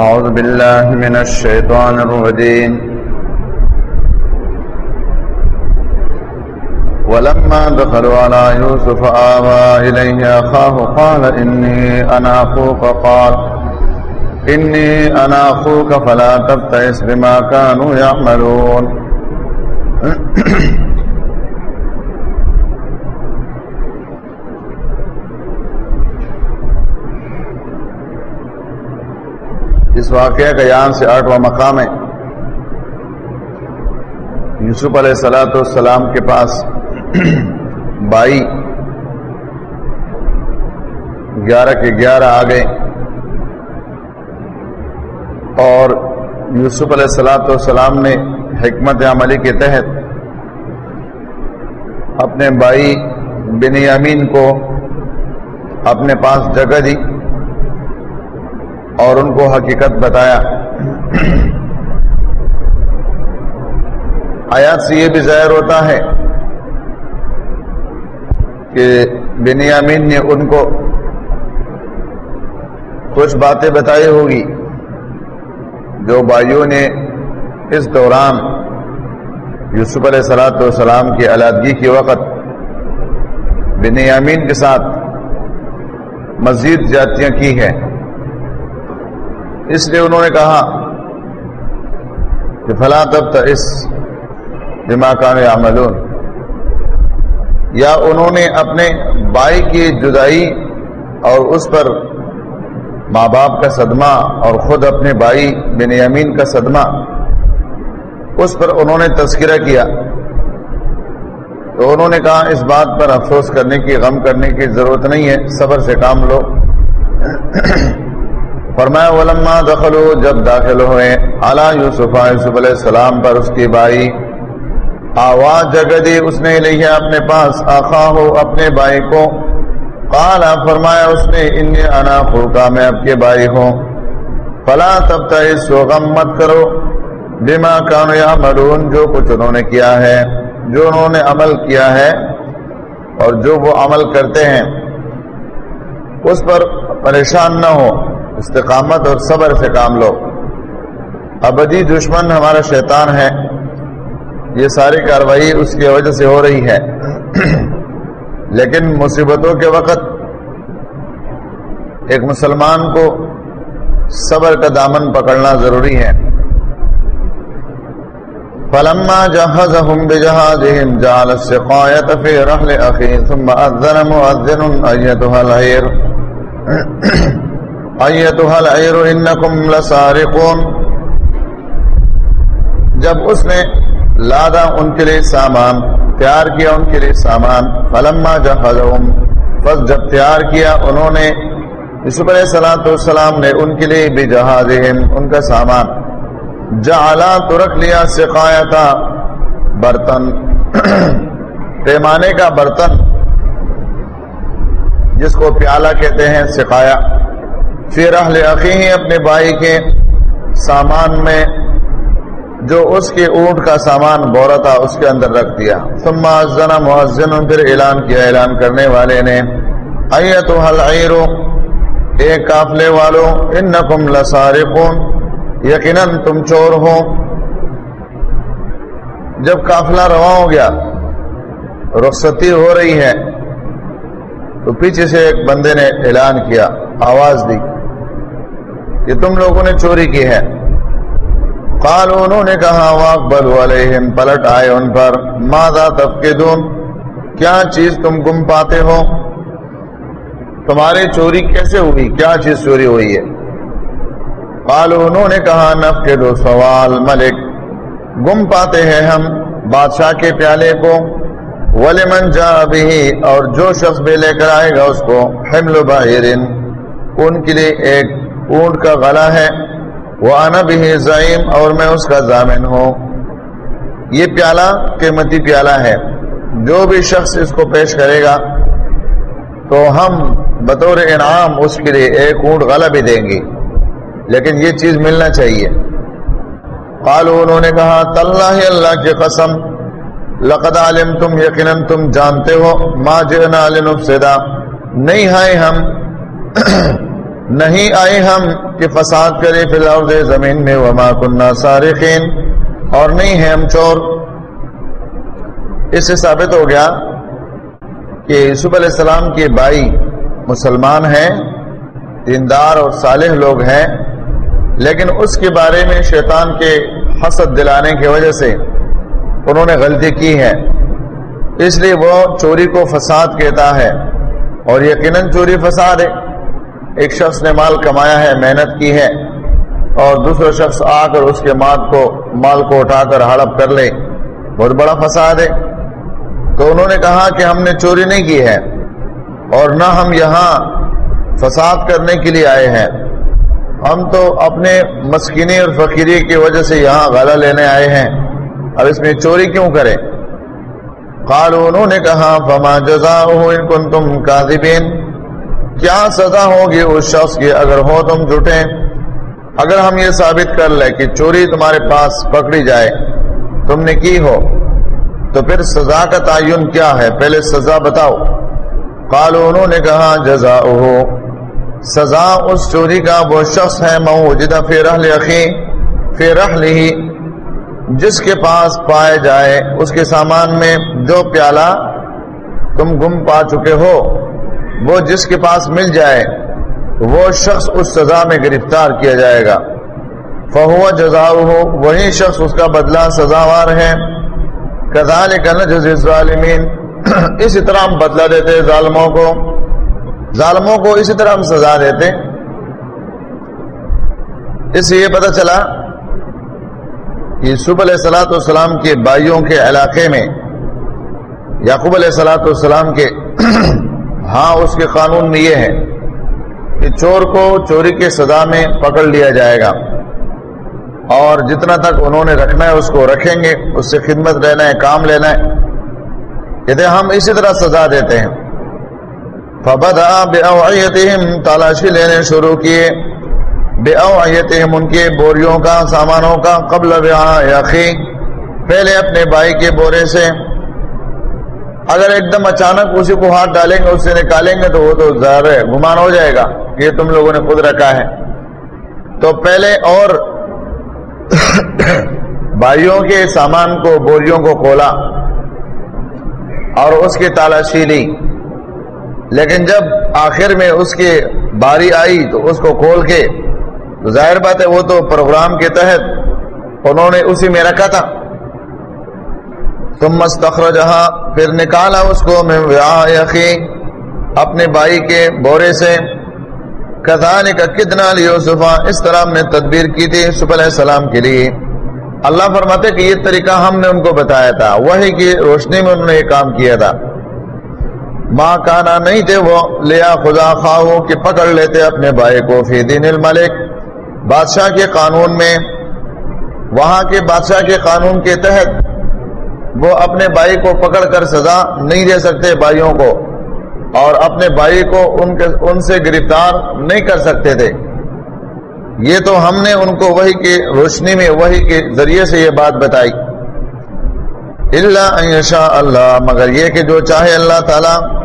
أعوذ بالله من الشيطان الرجيم. ولما دخلوا على يوسف آوى إليه أخاه، قال إني أنا أخوك. قال إني أنا أخوك، فلا تبتئس بما كانوا يعملون. اس واقعہ کا یہاں سے آٹھواں مقام ہے۔ یوسف علیہ السلاۃ والسلام کے پاس بائی گیارہ کے گیارہ آ گئے۔ اور یوسف علیہ السلاۃ والسلام نے حکمت عملی کے تحت اپنے بھائی بن یامین کو اپنے پاس جگہ دی۔ اور ان کو حقیقت بتایا۔ آیات سے یہ بھی ظاہر ہوتا ہے کہ بنیامین نے ان کو کچھ باتیں بتائی ہوگی جو بھائیوں نے اس دوران یوسف علیہ سلاۃ والسلام کی علیحدگی کے وقت بنیامین کے ساتھ مزید جاتیاں کی ہیں۔ اس لیے انہوں نے کہا کہ فلاں تب تک اس دماغ عملون یا انہوں نے اپنے بائی کی جدائی اور اس پر ماں باپ کا صدمہ اور خود اپنے بھائی بن یمین کا صدمہ، اس پر انہوں نے تذکرہ کیا۔ تو انہوں نے کہا اس بات پر افسوس کرنے کی، غم کرنے کی ضرورت نہیں ہے، صبر سے کام لو۔ فرمایا، ولما دخلو جب داخل ہوئے اعلیٰ یوسف یوسف علیہ السلام پر اس کی بھائی آواز جگہ دی، اس نے لیا اپنے پاس آخا ہو، اپنے بھائی کو. کالا فرمایا، اس نے ان انا خوکا میں اب کے بھائی ہوں. فلا تب تک غم مت کرو، بما کانو یا مرون جو کچھ انہوں نے کیا ہے، جو انہوں نے عمل کیا ہے، اور جو وہ عمل کرتے ہیں، اس پر پریشان نہ ہو۔ استقامت اور صبر سے کام لو۔ ابدی دشمن ہمارا شیطان ہے۔ یہ ساری کاروائی اس کی وجہ سے ہو رہی ہے۔ لیکن مصیبتوں کے وقت ایک مسلمان کو صبر کا دامن پکڑنا ضروری ہے۔ فلما جهزهم بجهازهم جعل السقاية في رحل أخيه ثم أذن مؤذن أيتها العير أيتها العير إنكم لسارقون جب اس نے لادا ان کے لیے سامان، تیار کیا ان کے لیے سامان، فلما جهزهم، پس جب تیار کیا انہوں نے، یوسف علیہ السلام والسلام نے ان کے لیے بجهازهم ان کا سامان۔ جعلا تو رکھ لیا سقایتا، برتن۔ پیمانے کا برتن، جس کو پیالہ کہتے ہیں، سقایا۔ پھر اہل عقی اپنے بھائی کے سامان میں جو اس کے اونٹ کا سامان بورا تھا اس کے اندر رکھ دیا۔ ثم ازنا مؤذن، پھر اعلان کیا۔ اعلان کرنے والے نے ایتو حل ایک قافلے والوں، انکم لسارقون، یقیناً تم چور ہو۔ جب قافلہ رواں ہو گیا، رخصتی ہو رہی ہے، تو پیچھے سے ایک بندے نے اعلان کیا، آواز دی۔ کہ تم لوگوں نے چوری کی ہے۔ قال انہوں نے کہا واقبل علیہم پلٹ آئے ان پر۔ ماذا تفقدون؟ کیا چیز تم گم پاتے ہو؟ تمہاری چوری کیسے ہوئی؟ کیا چیز چوری ہوئی ہے؟ قالو انہوں نے کہا نف کے دو سوال ملک۔ گم پاتے ہیں ہم بادشاہ کے پیالے کو۔ ولمن جا بھی اور جو شخص بھی لے کر آئے گا اس کو۔ حمل باہرن ان کے لیے ایک اونٹ کا غلہ ہے۔ وہ آنا بھی زائم اور میں اس کا ضامن ہوں۔ یہ پیالہ قیمتی پیالہ ہے۔ جو بھی شخص اس کو پیش کرے گا، تو ہم بطور انعام اس کے لیے ایک اونٹ غلہ بھی دیں گے۔ لیکن یہ چیز ملنا چاہیے۔ قالو انہوں نے کہا، تاللہ اللہ کی قسم، لقد علم تم یقیناً تم جانتے ہو، ما جئنا لنفسدا۔ نہیں ہائے ہم۔ نہیں آئے ہم کہ فساد کرے فی الارض زمین میں وما کننا سارقین اور نہیں ہے ہم چور۔ اس سے ثابت ہو گیا کہ یوسف علیہ السلام کے بھائی مسلمان ہیں، دیندار اور صالح لوگ ہیں، لیکن اس کے بارے میں شیطان کے حسد دلانے کی وجہ سے انہوں نے غلطی کی ہے۔ اس لیے وہ چوری کو فساد کہتا ہے۔ اور یقیناً چوری فساد ہے۔ ایک شخص نے مال کمایا ہے، محنت کی ہے، اور دوسرا شخص آ کر اس کے مال کو مال کو اٹھا کر ہڑپ کر لے۔ بہت بڑا فساد ہے۔ تو انہوں نے کہا کہ ہم نے چوری نہیں کی ہے، اور نہ ہم یہاں فساد کرنے کے لیے آئے ہیں۔ ہم تو اپنے مسکینی اور فقیری کی وجہ سے یہاں غلہ لینے آئے ہیں۔ اب اس میں چوری کیوں کریں؟ قالوا، انہوں نے کہا، فما جزاؤه ان کنتم کاذبین۔ کیا سزا ہوگی اس شخص کی اگر ہو تم جھوٹے اگر ہم یہ ثابت کر لیں کہ چوری تمہارے پاس پکڑی جائے، تم نے کی ہو؟ تو پھر سزا کا تعین کیا ہے؟ پہلے سزا بتاؤ۔ قالوا، انہوں نے کہا جزاؤه سزا اس چوری کا وہ شخص ہے، موجودہ فی رحل اخی، فی رحلہ جس کے پاس پائے جائے۔ اس کے سامان میں جو پیالہ تم گم پا چکے ہو۔ وہ جس کے پاس مل جائے، وہ شخص اس سزا میں گرفتار کیا جائے گا۔ فہو جزا ہو وہی شخص اس کا بدلہ سزاوار ہے۔ کزال ظالمین اسی طرح ہم بدلہ دیتے ظالموں کو۔ ظالموں کو اسی طرح ہم سزا دیتے اس سے یہ پتہ چلا یوسف علیہ السلاۃ والسلام کے بھائیوں کے علاقے میں، یعقوب علیہ السلاۃ والسلام کے ہاں اس کے قانون میں یہ ہے کہ چور کو چوری کے سزا میں پکڑ لیا جائے گا۔ اور جتنا تک انہوں نے رکھنا ہے، اس کو رکھیں گے، اس سے خدمت رہنا ہے، کام لینا ہے۔ کہتے ہم اسی طرح سزا دیتے ہیں۔ فبدا بأوعیتهم تلاشی لینے شروع کیے۔ بأوعیتهم ان کے بوریوں کا، سامانوں کا، قبل اخی پہلے اپنے بھائی کے بورے سے اگر ایک دم اچانک اسی کو ہاتھ ڈالیں گے، اس سے نکالیں گے تو وہ تو ظاہر ہے، گمان ہو جائے گا یہ تم لوگوں نے خود رکھا ہے۔ تو پہلے اور بھائیوں کے سامان کو، بوریوں کو کھولا اور اس کی تالاشی لی۔ لیکن جب آخر میں اس کی باری آئی تو اس کو کھول کے، ظاہر بات ہے وہ تو پروگرام کے تحت انہوں نے اسی میں رکھا تھا۔ تم مستخر جہاں پھر نکالا اس کو میں یقی اپنے بھائی کے بورے سے۔ کدان کا کتنا لیوسفا اس طرح ہم نے تدبیر کی تھی یوسف علیہ السلام کے لیے۔ اللہ فرماتے کہ یہ طریقہ ہم نے ان کو بتایا تھا وہی کی روشنی میں انہوں نے یہ کام کیا تھا۔ ماں کانا نہیں تھے وہ، لیا خدا خواہ کہ پکڑ لیتے اپنے بھائی کو فی دین الملک۔ بادشاہ کے قانون میں، وہاں کے بادشاہ کے قانون کے تحت وہ اپنے بھائی کو پکڑ کر سزا نہیں دے سکتے بھائیوں کو اور اپنے بھائی کو ان کے ان سے گرفتار نہیں کر سکتے تھے۔ یہ تو ہم نے ان کو وہی کی روشنی میں وہی کے ذریعے سے یہ بات بتائی۔ اللہ شاء اللہ، مگر یہ کہ جو چاہے اللہ تعالی،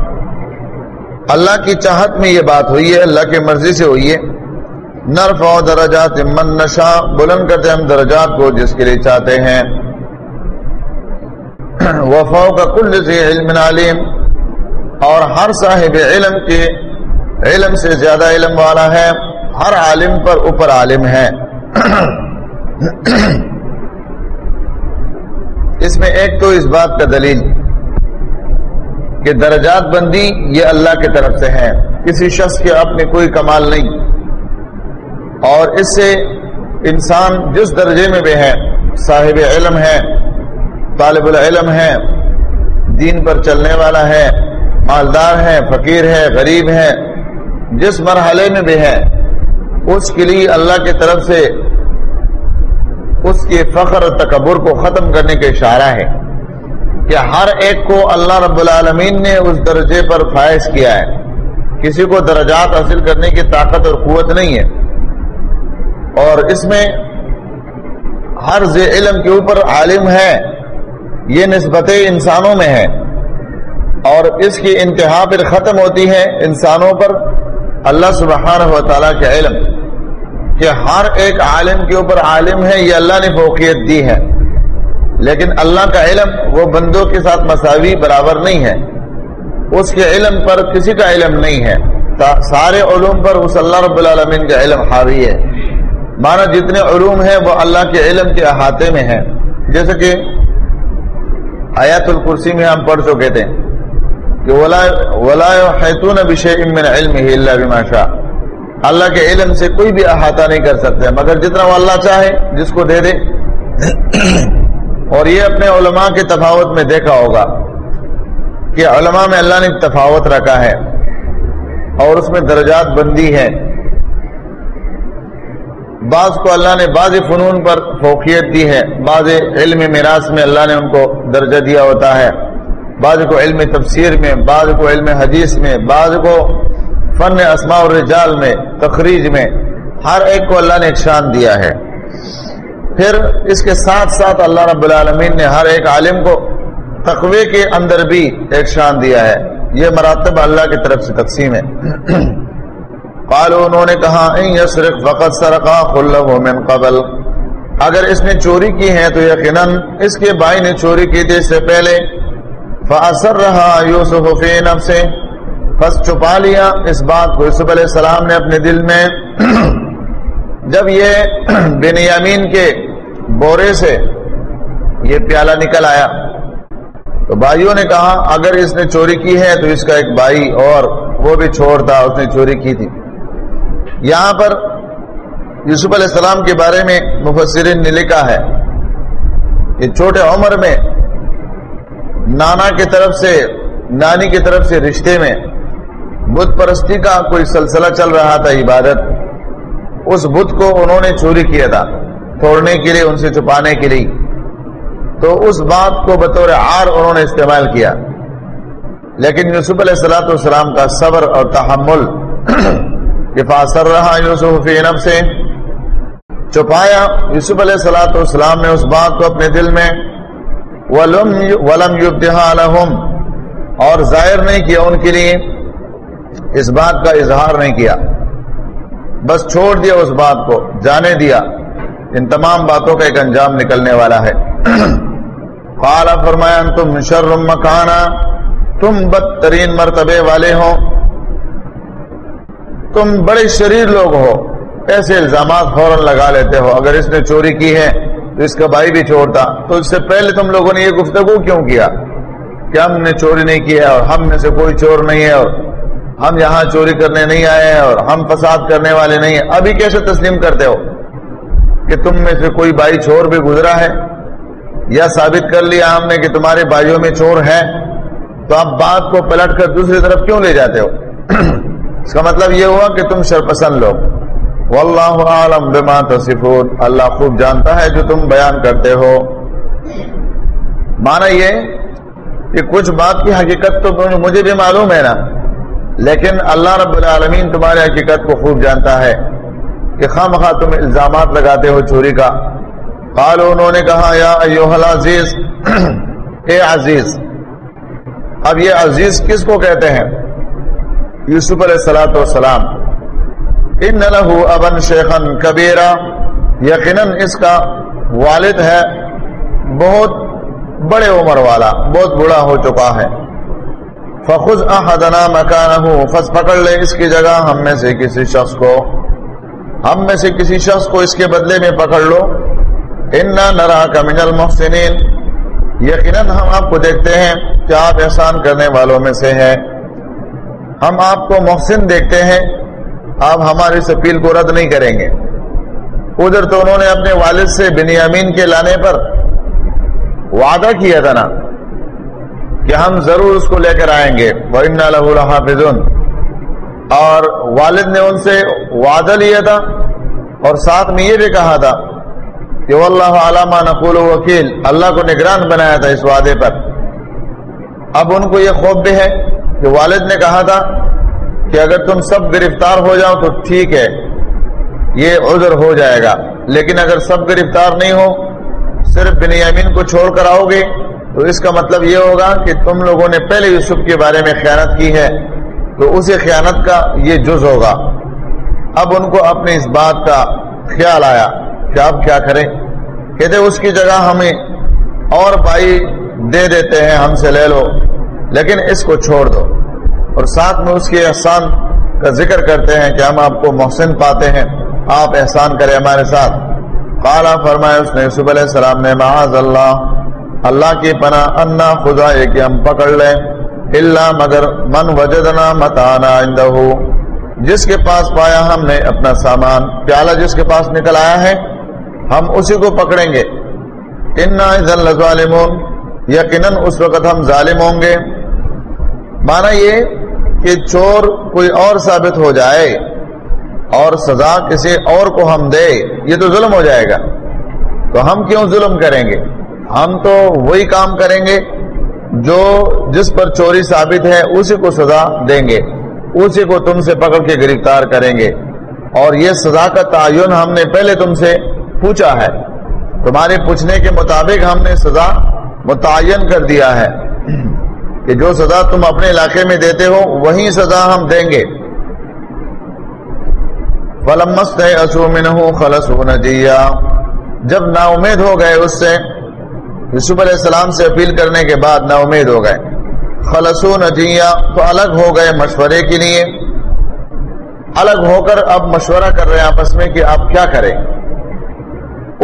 اللہ کی چاہت میں یہ بات ہوئی ہے، اللہ کی مرضی سے ہوئی ہے۔ نرف و درجات من نشا بلند کرتے ہم درجات کو جس کے لیے چاہتے ہیں۔ وفاؤ کا کل سے علم علیم اور ہر صاحب علم کے علم سے زیادہ علم والا ہے۔ ہر عالم پر اوپر عالم ہے۔ اس میں ایک تو اس بات کا دلیل کہ درجات بندی یہ اللہ کی طرف سے ہے کسی شخص کے اپنے کوئی کمال نہیں۔ اور اس سے انسان جس درجے میں بھی ہے، صاحب علم ہے۔ طالب العلم ہے دین پر چلنے والا ہے، مالدار ہے، فقیر ہے، غریب ہے، جس مرحلے میں بھی ہے، اس کے لیے اللہ کی طرف سے اس کے فخر تکبر کو ختم کرنے کا اشارہ ہے کہ ہر ایک کو اللہ رب العالمین نے اس درجے پر فائز کیا ہے۔ کسی کو درجات حاصل کرنے کی طاقت اور قوت نہیں ہے۔ اور اس میں ہر علم کے اوپر عالم ہے۔ یہ نسبت انسانوں میں ہے اور اس کی انتہا پھر ختم ہوتی ہے انسانوں پر اللہ سبحانہ و تعالیٰ کے علم کہ ہر ایک عالم کے اوپر عالم ہے، یہ اللہ نے فوقیت دی ہے۔ لیکن اللہ کا علم وہ بندوں کے ساتھ مساوی برابر نہیں ہے۔ اس کے علم پر کسی کا علم نہیں ہے۔ سارے علوم پر اس اللہ رب العالمین کا علم حاوی ہے۔ مانا جتنے علوم ہیں وہ اللہ کے علم کے احاطے میں ہیں۔ جیسے کہ آیات الکرسی میں ہم پڑھ چکے تھے کہ بما شاء۔ اللہ کے علم سے کوئی بھی احاطہ نہیں کر سکتے، مگر جتنا وہ اللہ چاہے، جس کو دے دے۔ اور یہ اپنے علماء کے تفاوت میں دیکھا ہوگا کہ علماء میں اللہ نے تفاوت رکھا ہے اور اس میں درجات بندی ہے۔ بعض کو اللہ نے بعض فنون پر فوقیت دی ہے بعض علم میراث میں اللہ نے ان کو درجہ دیا ہوتا ہے۔ بعض کو علم تفسیر میں، بعض کو علم حدیث میں، بعض کو فن اسماء الرجال میں، تخریج میں۔ ہر ایک کو اللہ نے ایک شان دیا ہے۔ پھر اس کے ساتھ ساتھ اللہ رب العالمین نے ہر ایک عالم کو تقوی کے اندر بھی ایک شان دیا ہے۔ یہ مراتب اللہ کی طرف سے تقسیم ہے۔ قالو انہوں نے کہا یسرق فقط سرقا خلو من قبل. اگر اس نے چوری کی ہے تو یقیناً اس کے بھائی نے چوری کی تھی اس سے پہلے۔ فاثر رہا یوسف فی نفسه۔ پس چھپا لیا۔ اس بات کو یوسف علیہ السلام نے اپنے دل میں جب یہ بنیامین کے بورے سے یہ پیالہ نکل آیا۔ تو بھائیوں نے کہا، اگر اس نے چوری کی ہے تو اس کا ایک بھائی اور وہ بھی چھوڑتا، اس نے چوری کی تھی۔ یہاں پر یوسف علیہ السلام کے بارے میں مفسرین نے لکھا ہے کہ چھوٹے عمر میں نانا کی طرف سے، نانی کی طرف سے رشتے میں بت پرستی کا کوئی سلسلہ چل رہا تھا عبادت، اس بت کو انہوں نے چوری کیا تھا، توڑنے کے لیے، ان سے چھپانے کے لیے۔ تو اس بات کو بطور آر انہوں نے استعمال کیا۔ لیکن یوسف علیہ السلاۃ والسلام کا صبر اور تحمل حفاظر رہا یوسف نب سے۔ چھپایا یوسف علیہ السلاۃ والسلام نے اس بات کو اپنے دل میں۔ ولم لهم۔ اور ظاہر نہیں کیا ان کے لیے۔ اس بات کا اظہار نہیں کیا۔ بس چھوڑ دیا اس بات کو، جانے دیا۔ ان تمام باتوں کا ایک انجام نکلنے والا ہے۔ قال فرمایا تم شرم مکانا۔ تم بدترین مرتبے والے ہو۔ تم بڑے شریر لوگ ہو، ایسے الزامات فوراً لگا لیتے ہو۔ اگر اس نے چوری کی ہے، تو اس کا بھائی بھی چھوڑتا تو اس سے پہلے تم لوگوں نے یہ گفتگو کیوں کیا؟ کہ ہم نے چوری نہیں کیا اور ہم میں سے کوئی چور نہیں ہے اور ہم یہاں چوری کرنے نہیں آئے ہیں اور ہم فساد کرنے والے نہیں ہیں۔ ابھی کیسے تسلیم کرتے ہو کہ تم میں سے کوئی بھائی چور بھی گزرا ہے؟ یا ثابت کر لیا ہم نے کہ تمہارے بھائیوں میں چور ہے؟ تو آپ بات کو پلٹ کر دوسری طرف کیوں لے جاتے ہو؟ اس کا مطلب یہ ہوا کہ تم شرپسند لوگ۔ واللہ عالم بما تصفون۔ اللہ خوب جانتا ہے جو تم بیان کرتے ہو۔ مانا یہ کہ کچھ بات کی حقیقت تو مجھے بھی معلوم ہے نا۔ لیکن اللہ رب العالمین تمہاری حقیقت کو خوب جانتا ہے کہ خام خواہ تم الزامات لگاتے ہو چوری کا۔ قالو انہوں نے کہا، یا ایوہ العزیز، اے عزیز، اب یہ عزیز کس کو کہتے ہیں؟ یوسف علیہ السلام ان لہو ابن شیخن کبیرا یقیناً اس کا والد ہے، بہت بڑے عمر والا، بہت بڑا ہو چکا ہے۔ فخذ احدنا مکانہ فس پکڑ لے اس کی جگہ، ہم میں سے کسی شخص کو۔ ہم میں سے کسی شخص کو اس کے بدلے میں پکڑ لو۔ انا نرا کا من المحسنین. یقیناً ہم آپ کو دیکھتے ہیں کہ آپ احسان کرنے والوں میں سے ہیں۔ ہم آپ کو محسن دیکھتے ہیں، آپ ہماری اس اپیل کو رد نہیں کریں گے۔ ادھر تو انہوں نے اپنے والد سے بنیامین کے لانے پر وعدہ کیا تھا نا کہ ہم ضرور اس کو لے کر آئیں گے۔ اور والد نے ان سے وعدہ لیا تھا اور ساتھ میں یہ بھی کہا تھا کہ اللہ علامہ نقول وکیل اللہ کو نگران بنایا تھا اس وعدے پر۔ اب ان کو یہ خوف بھی ہے کہ والد نے کہا تھا کہ اگر تم سب گرفتار ہو جاؤ تو ٹھیک ہے، یہ عذر ہو جائے گا۔ لیکن اگر سب گرفتار نہیں ہو، صرف بنیامین کو چھوڑ کر آؤ گے، تو اس کا مطلب یہ ہوگا کہ تم لوگوں نے پہلے یوسف کے بارے میں خیانت کی ہے۔ تو اسے خیانت کا یہ جز ہوگا۔ اب ان کو اپنے اس بات کا خیال آیا کہ اب کیا کریں۔ کہتے اس کی جگہ ہمیں اور بھائی دے دیتے ہیں، ہم سے لے لو۔ لیکن اس کو چھوڑ دو۔ اور ساتھ میں اس کے احسان کا ذکر کرتے ہیں کہ ہم آپ کو محسن پاتے ہیں۔ آپ احسان کریں ہمارے ساتھ۔ قالا فرمایا اس نے، یوسف علیہ السلام نے، معاذ اللہ۔ اللہ کی پناہ انا خدا ہے کہ ہم پکڑ لیں۔ اللہ مگر من وجدنا متانا عندہ جس کے پاس پایا ہم نے اپنا سامان۔ پیالہ جس کے پاس نکل آیا ہے، ہم اسی کو پکڑیں گے۔ انا اذن یقیناً اس وقت ہم ظالم ہوں گے۔ مانا یہ کہ چور کوئی اور ثابت ہو جائے اور سزا کسی اور کو ہم دے، یہ تو ظلم ہو جائے گا۔ تو ہم کیوں ظلم کریں گے؟ ہم تو وہی کام کریں گے جو جس پر چوری ثابت ہے، اسی کو سزا دیں گے۔ اسی کو تم سے پکڑ کے گرفتار کریں گے۔ اور یہ سزا کا تعین ہم نے پہلے تم سے پوچھا ہے۔ تمہارے پوچھنے کے مطابق ہم نے سزا متعین کر دیا ہے کہ جو سزا تم اپنے علاقے میں دیتے ہو، وہی سزا ہم دیں گے۔ فلمست اصومن خلص نجیا جب نا امید ہو گئے اس سے، یوسف علیہ السلام سے اپیل کرنے کے بعد نا امید ہو گئے۔ خلص نجیا تو الگ ہو گئے مشورے کے لیے۔ الگ ہو کر اب مشورہ کر رہے ہیں آپس میں کہ آپ کیا کریں۔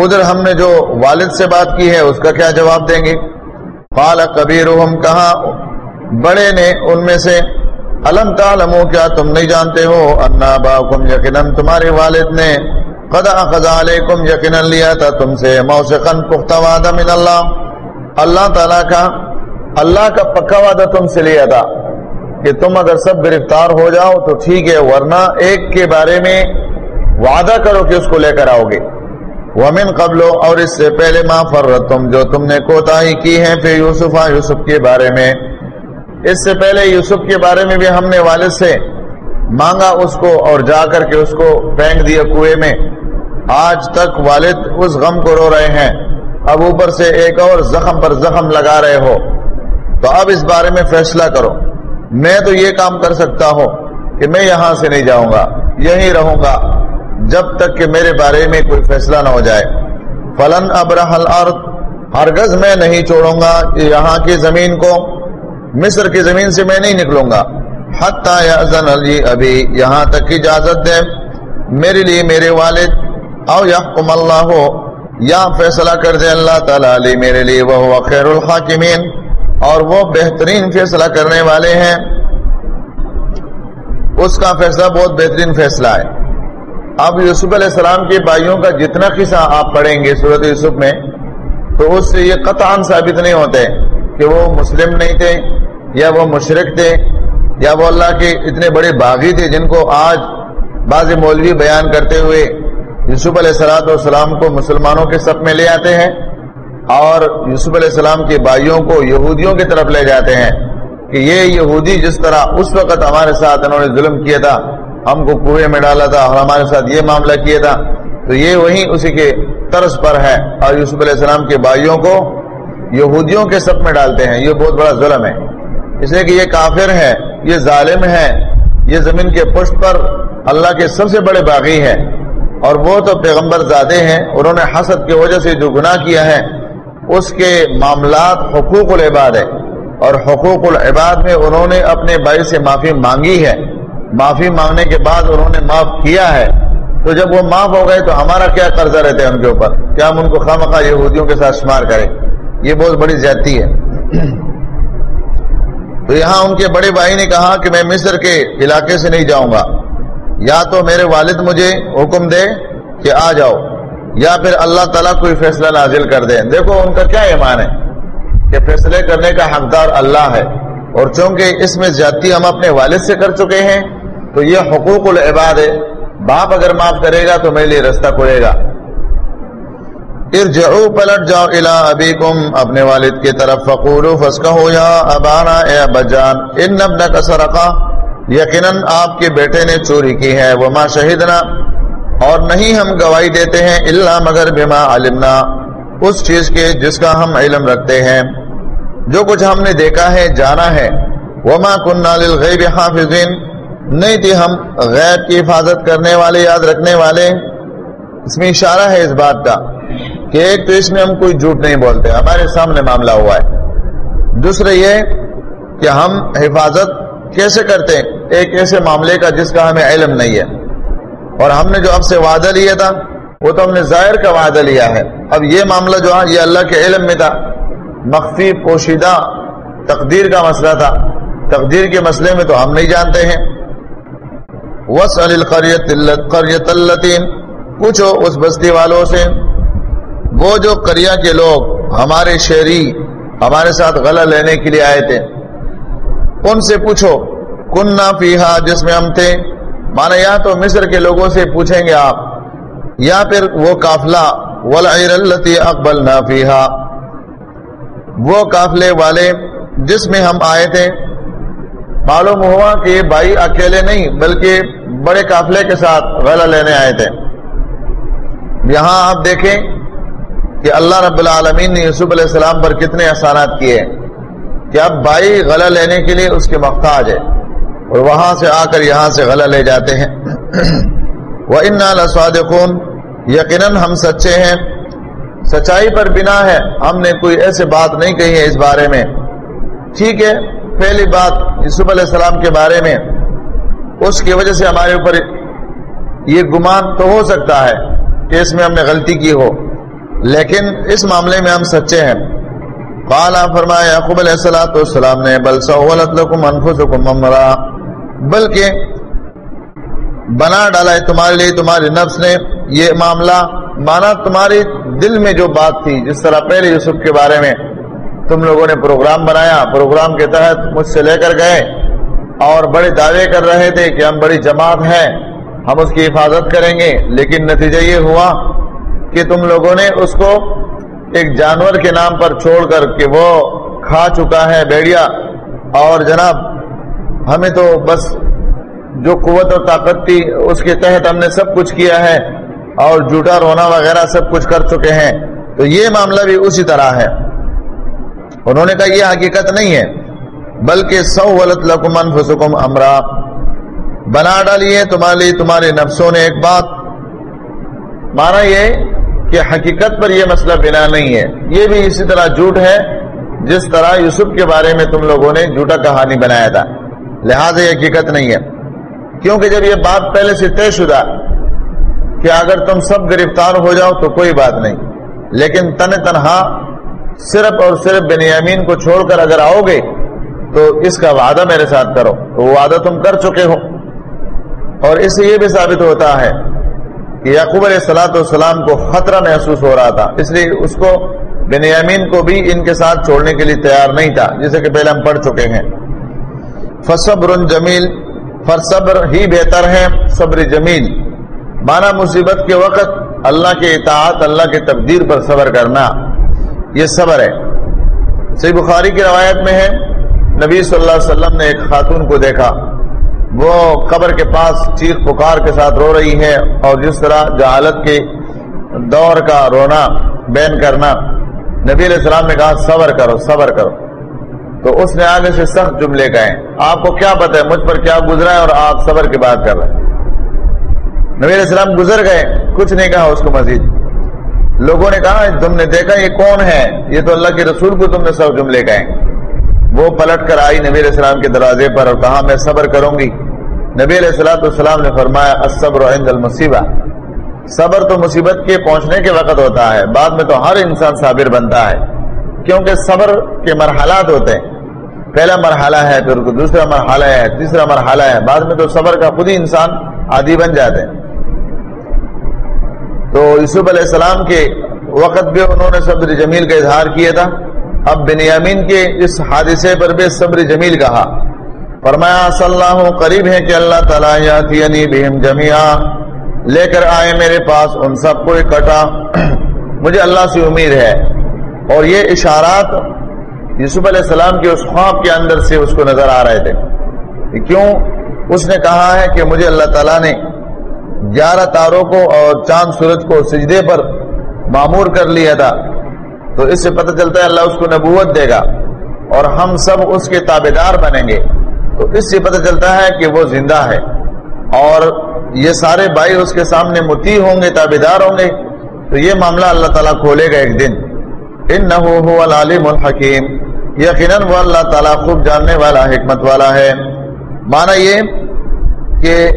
ادھر ہم نے جو والد سے بات کی ہے اس کا کیا جواب دیں گے؟ قال کبیر کہا بڑے نے ان میں سے علم تعلمو کیا تم نہیں جانتے ہو؟ انا باکم یقیناً، تمہارے والد نے قدا قضا علیکم یقیناً، لیا تھا تم سے موسیقن پختہ وعدہ من اللہ اللہ تعالیٰ کا، اللہ کا پکا وعدہ تم سے لیا تھا کہ تم اگر سب گرفتار ہو جاؤ تو ٹھیک ہے، ورنہ ایک کے بارے میں وعدہ کرو کہ اس کو لے کر آؤ گے۔ ومن قبل اور اس سے پہلے ما فرت تم جو تم نے کوتاہی کی ہے پھر یوسف یوسف کے بارے میں۔ اس سے پہلے یوسف کے بارے میں بھی ہم نے والد سے مانگا اس کو اور جا کر کے اس کو پھینک دیا کنویں میں۔ آج تک والد اس غم کو رو رہے ہیں۔ اب اوپر سے ایک اور زخم پر زخم لگا رہے ہو۔ تو اب اس بارے میں فیصلہ کرو۔ میں تو یہ کام کر سکتا ہوں کہ میں یہاں سے نہیں جاؤں گا، یہیں رہوں گا۔ جب تک کہ میرے بارے میں کوئی فیصلہ نہ ہو جائے۔ فلن ابرح الارض ہرگز میں نہیں چھوڑوں گا کہ یہاں کی زمین کو، مصر کی زمین سے میں نہیں نکلوں گا۔ حتی یعزن علی ابھی یہاں تک کی اجازت دے۔ میرے لیے میرے والد۔ او یحکم اللہ یا فیصلہ کر دے اللہ تعالیٰ علی۔ میرے لیے وہ خیر الحاکمین اور وہ بہترین فیصلہ کرنے والے ہیں۔ اس کا فیصلہ بہت بہترین فیصلہ ہے۔ اب یوسف علیہ السلام کے بھائیوں کا جتنا قصہ آپ پڑھیں گے صورت یوسف میں، تو اس سے یہ قطعا ثابت نہیں ہوتے کہ وہ مسلم نہیں تھے، یا وہ مشرق تھے، یا وہ اللہ کے اتنے بڑے باغی تھے جن کو آج بعض مولوی بیان کرتے ہوئے یوسف علیہ السلاۃ والسلام کو مسلمانوں کے سب میں لے آتے ہیں اور یوسف علیہ السلام کے بھائیوں کو یہودیوں کی طرف لے جاتے ہیں کہ یہ یہودی جس طرح اس وقت ہمارے ساتھ انہوں نے ظلم کیا تھا ہم کو کنویں میں ڈالا تھا اور ہمارے ساتھ یہ معاملہ کیا تھا۔ تو یہ وہی اسی کے طرز پر ہے۔ اور یوسف علیہ السلام کے بھائیوں کو یہودیوں کے سب میں ڈالتے ہیں۔ یہ بہت بڑا ظلم ہے۔ اس لیے کہ یہ کافر ہے، یہ ظالم ہے، یہ زمین کے پشت پر اللہ کے سب سے بڑے باغی ہے اور وہ تو پیغمبر زادے ہیں، انہوں نے حسد کی وجہ سے جو گناہ کیا ہے، اس کے معاملات حقوق العباد ہے اور حقوق العباد میں انہوں نے اپنے بھائی سے معافی مانگی ہے۔ معافی مانگنے کے بعد انہوں نے معاف کیا ہے، تو جب وہ معاف ہو گئے تو ہمارا کیا قرضہ رہتا ہے ان کے اوپر؟ کیا ہم ان کو خواہ مخواہ یہودیوں کے ساتھ شمار کریں؟ یہ بہت بڑی زیادتی ہے۔ تو یہاں ان کے بڑے بھائی نے کہا کہ میں مصر کے علاقے سے نہیں جاؤں گا۔ یا تو میرے والد مجھے حکم دے کہ آ جاؤ، یا پھر اللہ تعالیٰ کوئی فیصلہ نازل کر دے۔ دیکھو ان کا کیا ایمان ہے کہ فیصلے کرنے کا حقدار اللہ ہے۔ اور چونکہ اس میں زیادتی ہم اپنے والد سے کر چکے ہیں تو یہ حقوق العباد ہے۔ باپ اگر معاف کرے گا تو میرے لیے رستہ کھلے گا۔ ارجعو پلٹ جاؤ الى ابیکم، اپنے والد کی طرف فقولو فسکہو، یا ابانا، اے ابجان ان ابنک سرقا یقیناً آپ کے بیٹے نے چوری کی ہے۔ وما شہدنا، اور نہیں ہم گواہی دیتے ہیں اللہ مگر بما علمنا، اس چیز کے جس کا ہم علم رکھتے ہیں۔ جو کچھ ہم نے دیکھا ہے، جانا ہے۔ وما کننا للغیب حافظین نہیں تھی، ہم غیب کی حفاظت کرنے والے، یاد رکھنے والے۔ اس میں اشارہ ہے اس بات کا کہ ایک تو اس میں ہم کوئی جھوٹ نہیں بولتے، ہمارے سامنے معاملہ ہوا ہے۔ دوسرے یہ کہ ہم حفاظت کیسے کرتے ہیں؟ ایک ایسے معاملے کا جس کا ہمیں علم نہیں ہے۔ اور ہم نے جو اب سے وعدہ لیا تھا، وہ تو ہم نے ظاہر کا وعدہ لیا ہے۔ اب یہ معاملہ جو ہے، یہ اللہ کے علم میں تھا۔ مخفی، پوشیدہ، تقدیر کا مسئلہ تھا۔ تقدیر کے مسئلے میں تو ہم نہیں جانتے ہیں۔ وس قریت التین پوچھو اس بستی والوں سے، وہ جو کریا کے لوگ ہمارے شہری، ہمارے ساتھ غلہ لینے کے لیے آئے تھے، ان سے پوچھو کن نہ پیہا جس میں ہم تھے؟ مانا یا تو مصر کے لوگوں سے پوچھیں گے آپ، یا پھر وہ کافلا ولعیر التی اقبل نہ وہ کافلے والے جس میں ہم آئے تھے معلوم ہوا کہ بھائی اکیلے نہیں، بلکہ بڑے قافلے کے ساتھ غلہ لینے آئے تھے۔ یہاں آپ دیکھیں کہ اللہ رب العالمین نے یوسف علیہ السلام پر کتنے احسانات کیے۔ کہ اب بھائی غلہ لینے کے لیے اس کے محتاج ہے اور وہاں سے آ کر یہاں سے غلہ لے جاتے ہیں۔ وہ ان لسواد خون یقیناً ہم سچے ہیں۔ سچائی پر بنا ہے۔ ہم نے کوئی ایسے بات نہیں کہی ہے اس بارے میں۔ ٹھیک ہے، پہلی بات یوسف علیہ السلام کے بارے میں، اس کی وجہ سے ہمارے اوپر یہ گمان تو ہو سکتا ہے کہ اس میں ہم نے غلطی کی ہو، لیکن اس معاملے میں ہم سچے ہیں۔ بالا فرمایا یعقوب علیہ السلام والسلام نے، بل سہولت لکم انفسکم امرا، بلکہ بنا ڈالا ہے تمہارے لیے، تمہارے نفس نے یہ معاملہ، مانا تمہاری دل میں جو بات تھی، جس طرح پہلے یوسف کے بارے میں تم لوگوں نے پروگرام بنایا، پروگرام کے تحت مجھ سے لے کر گئے اور بڑے دعوے کر رہے تھے کہ ہم بڑی جماعت ہیں، ہم اس کی حفاظت کریں گے۔ لیکن نتیجہ یہ ہوا کہ تم لوگوں نے اس کو ایک جانور کے نام پر چھوڑ کر کہ وہ کھا چکا ہے بیڑیا۔ اور جناب، ہمیں تو بس جو قوت اور طاقت تھی، اس کے تحت ہم نے سب کچھ کیا ہے اور جھوٹا رونا وغیرہ سب کچھ کر چکے ہیں۔ تو یہ معاملہ بھی اسی طرح ہے۔ انہوں نے کہا یہ حقیقت نہیں ہے، بلکہ سو ولت لکم انفسکم امرا۔ بنا ڈالی ہے تمہارے لیے، تمہارے نفسوں نے ایک بات۔ مانا یہ کہ حقیقت پر یہ مسئلہ بنا نہیں ہے۔ یہ بھی اسی طرح جھوٹ ہے، جس طرح یوسف کے بارے میں تم لوگوں نے جھوٹا کہانی بنایا تھا۔ لہٰذا یہ حقیقت نہیں ہے۔ کیونکہ جب یہ بات پہلے سے طے شدہ کہ اگر تم سب گرفتار ہو جاؤ تو کوئی بات نہیں، لیکن تن تنہا صرف اور صرف بنیامین کو چھوڑ کر اگر آؤ گے تو اس کا وعدہ میرے ساتھ کرو تو وہ وعدہ تم کر چکے ہو۔ اور اس سے یہ بھی ثابت ہوتا ہے کہ یعقوب علیہ السلاۃ والسلام کو خطرہ محسوس ہو رہا تھا، اس لیے اس کو بنیامین کو بھی ان کے ساتھ چھوڑنے کے لیے تیار نہیں تھا جسے کہ پہلے ہم پڑھ چکے ہیں۔ فصبر جمیل فرصبر ہی بہتر ہے، صبر جمیل۔ مانا مصیبت کے وقت اللہ کے اطاعت، اللہ کے تقدیر پر صبر کرنا۔ یہ صبر ہے۔ صحیح بخاری کی روایت میں ہے، نبی صلی اللہ علیہ وسلم نے ایک خاتون کو دیکھا۔ وہ قبر کے پاس چیخ پکار کے ساتھ رو رہی ہے اور جس طرح جہالت کے دور کا رونا، بین کرنا۔ نبی علیہ السلام نے کہا، صبر کرو صبر کرو۔ تو اس نے آگے سے سخت جملے کہے۔ آپ کو کیا پتہ ہے، مجھ پر کیا گزرا ہے اور آپ صبر کی بات کر رہے ہیں۔ نبی علیہ السلام گزر گئے، کچھ نہیں کہا اس کو مزید۔ لوگوں نے کہا، تم نے دیکھا یہ کون ہے؟ یہ تو اللہ کے رسول کو تم نے سب جملے کہیں وہ پلٹ کر آئی نبی علیہ السلام کے دروازے پر اور کہا، میں صبر کروں گی۔ نبی علیہ السلام السلام نے فرمایا، الصبر عند المصیبہ۔ صبر تو مصیبت کے پہنچنے کے وقت ہوتا ہے، بعد میں تو ہر انسان صابر بنتا ہے۔ کیونکہ صبر کے مرحلات ہوتے ہیں۔ پہلا مرحلہ ہے، پھر دوسرا مرحلہ ہے، تیسرا مرحلہ ہے، بعد میں تو صبر کا خود ہی انسان عادی بن جاتے ہیں تو یوسف علیہ السلام کے وقت بھی انہوں نے صبر جمیل کا اظہار کیا تھا۔ اب بنیامین کے اس حادثے پر بھی صبر جمیل کہا۔ فرمایا صلی اللہ قریب ہے کہ اللہ تعالیٰ یاتینی بہم جمیا لے کر آئے میرے پاس ان سب کو اکٹھا۔ مجھے اللہ سے امید ہے۔ اور یہ اشارات یوسف علیہ السلام کے اس خواب کے اندر سے اس کو نظر آ رہے تھے۔ کیوں؟ اس نے کہا ہے کہ مجھے اللہ تعالیٰ نے گیارہ تاروں کو اور چاند سورج کو سجدے پر معمور کر لیا تھا۔ تو اس سے پتہ چلتا ہے اللہ اس کو نبوت دے گا اور ہم سب اس کے تابے دار بنیں گے۔ تو اس سے پتہ چلتا ہے کہ وہ زندہ ہے۔ اور یہ سارے بھائی اس کے سامنے متی ہوں گے تابے دار ہوں گے۔ تو یہ معاملہ اللہ تعالیٰ کھولے گا ایک دن۔ ان نہ العالم الحکیم۔ یقیناً وہ اللہ تعالیٰ خوب جاننے والا، حکمت والا ہے۔ مانا یہ کہ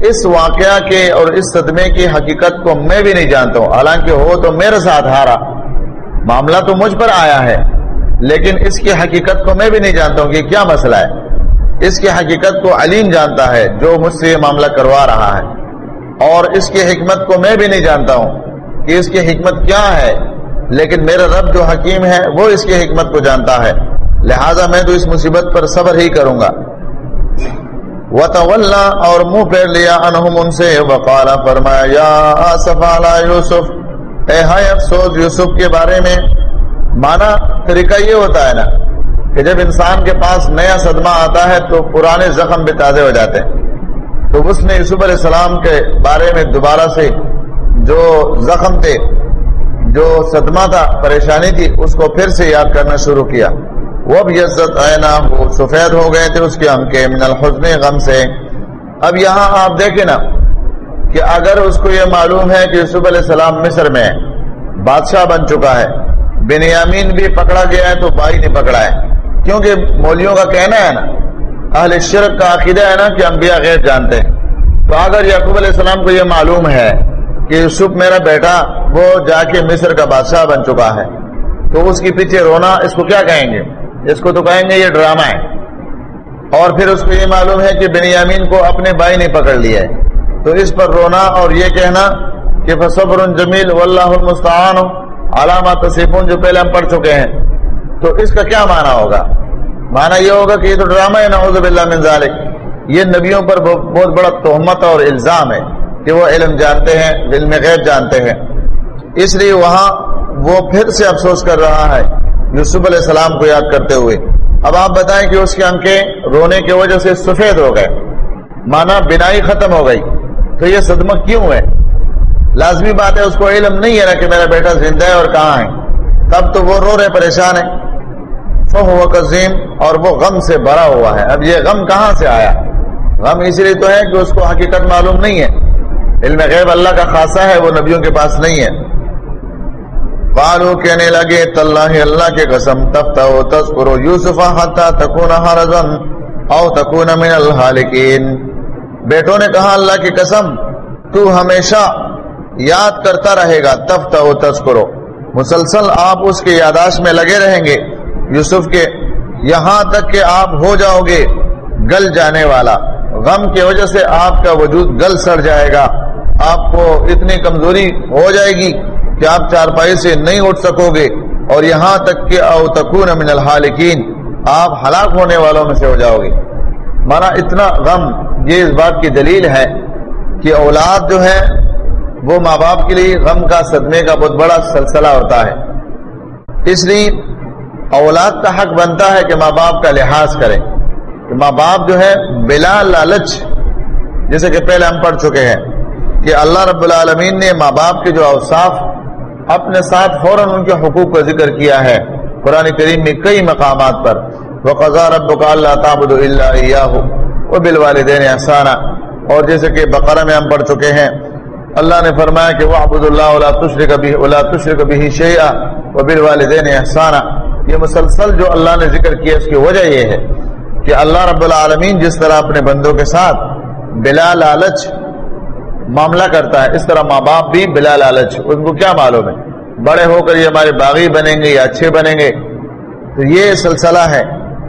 اس واقعہ کے اور اس صدمے کی حقیقت کو میں بھی نہیں جانتا ہوں۔ حالانکہ ہو تو میرے ساتھ ہارا۔ معاملہ تو مجھ پر آیا ہے، لیکن اس کی حقیقت کو میں بھی نہیں جانتا ہوں کہ کیا مسئلہ ہے۔ اس کی حقیقت کو علیم جانتا ہے جو مجھ سے یہ معاملہ کروا رہا ہے۔ اور اس کی حکمت کو میں بھی نہیں جانتا ہوں کہ اس کی حکمت کیا ہے۔ لیکن میرا رب جو حکیم ہے، وہ اس کی حکمت کو جانتا ہے۔ لہذا میں تو اس مصیبت پر صبر ہی کروں گا۔ وطولہ اور منہ پھیر لیا انہم ان سے، وقال، فرمایا، یا آصف علی یوسف، اے ہائے افسوس یوسف کے بارے میں، مانا طریقہ یہ ہوتا ہے نا کہ جب انسان کے پاس نیا صدمہ آتا ہے تو پرانے زخم بھی تازے ہو جاتے ہیں۔ تو اس نے یوسف علیہ السلام کے بارے میں دوبارہ سے جو زخم تھے، جو صدمہ تھا، پریشانی تھی، اس کو پھر سے یاد کرنا شروع کیا۔ وہ بھی عزت آئنا وہ سفید ہو گئے تھے اس کے ہم کے من الحزن غم سے۔ اب یہاں آپ دیکھیں نا کہ اگر اس کو یہ معلوم ہے کہ یوسف علیہ السلام مصر میں بادشاہ بن چکا ہے، بنیامین بھی پکڑا گیا ہے تو بھائی نہیں پکڑا ہے۔ کیونکہ مولیوں کا کہنا ہے نا، اہل شرک کا عقیدہ ہے نا کہ انبیاء غیر جانتے۔ ہیں تو اگر یعقوب علیہ السلام کو یہ معلوم ہے کہ یوسف میرا بیٹا، وہ جا کے مصر کا بادشاہ بن چکا ہے، تو اس کے پیچھے رونا، اس کو کیا کہیں گے؟ اس کو تو کہیں گے یہ ڈرامہ ہے۔ اور پھر اس کو یہ معلوم ہے کہ بنیامین کو اپنے بھائی نے پکڑ لیا ہے۔ تو اس پر رونا اور یہ کہنا کہ فصبر جمیل واللہ المستعان علامہ تصفون جو پہلے ہم پڑھ چکے ہیں۔ تو اس کا کیا معنی ہوگا؟ معنی یہ ہوگا کہ یہ تو ڈرامہ ہے، نعوذ باللہ من ذالک۔ یہ نبیوں پر بہت بڑا تہمت اور الزام ہے کہ وہ علم جانتے ہیں، علم غیب جانتے ہیں۔ اس لیے وہاں وہ پھر سے افسوس کر رہا ہے یوسف علیہ السلام کو یاد کرتے ہوئے۔ اب آپ بتائیں کہ اس کے انکیں رونے کی وجہ سے سفید ہو گئے۔ مانا بینائی ختم ہو گئی۔ تو یہ صدمہ کیوں ہے؟ لازمی بات ہے، اس کو علم نہیں ہے نا کہ میرا بیٹا زندہ ہے اور کہاں ہے۔ تب تو وہ رو رہے پریشان ہے فہو قزیم اور وہ غم سے بھرا ہوا ہے۔ اب یہ غم کہاں سے آیا؟ غم اس لیے تو ہے کہ اس کو حقیقت معلوم نہیں ہے۔ علم غیب اللہ کا خاصا ہے، وہ نبیوں کے پاس نہیں ہے۔ قالو کہنے لگے، تاللہ اللہ کے قسم تفتا و تذکرو یوسف حتی تکون حرزن او تکون من الحالکین۔ بیٹوں نے کہا، اللہ کی قسم، تو ہمیشہ یاد کرتا رہے گا تفتا و تذکرو۔ مسلسل آپ اس کے یاداش میں لگے رہیں گے۔ یوسف کے، یہاں تک کہ آپ ہو جاؤ گے گل جانے والا۔ غم کی وجہ سے آپ کا وجود گل سڑ جائے گا۔ آپ کو اتنی کمزوری ہو جائے گی۔ کہ آپ چارپائی سے نہیں اٹھ سکو گے اور یہاں تک کہ او تکون من الحالکین، آپ ہلاک ہونے والوں میں سے ہو جاؤ گے۔ مانا اتنا غم، یہ اس بات کی دلیل ہے کہ اولاد جو ہے، وہ ماں باپ کے لیے غم کا صدمے کا بہت بڑا سلسلہ ہوتا ہے۔ اس لیے اولاد کا حق بنتا ہے کہ ماں باپ کا لحاظ کرے۔ کہ ماں باپ جو ہے، بلا لالچ، جیسے کہ پہلے ہم پڑھ چکے ہیں کہ اللہ رب العالمین نے ماں باپ کے جو اوصاف اپنے ساتھ فوراً ان کے حقوق کا ذکر کیا ہے قرآن کریم میں کئی مقامات پر۔ وہ قزا رب کا اللہ تعبد اللہ وہ بال والدین احسانہ اور جیسے کہ بقرہ میں ہم پڑھ چکے ہیں، اللہ نے فرمایا کہ وہ عبد اللہ اللہ تشر کبھی اللہ تشر کبھی شیعہ وہ بال والدین احسانہ یہ مسلسل جو اللہ نے ذکر کیا، اس کی وجہ یہ ہے کہ اللہ رب العالمین جس طرح اپنے بندوں کے ساتھ بلا لالچ معاملہ کرتا ہے، اس طرح ماں باپ بھی بلا لالچ، ان کو کیا معلوم ہے؟ بڑے ہو کر یہ ہمارے باغی بنیں گے یا اچھے بنیں گے؟ تو یہ سلسلہ ہے۔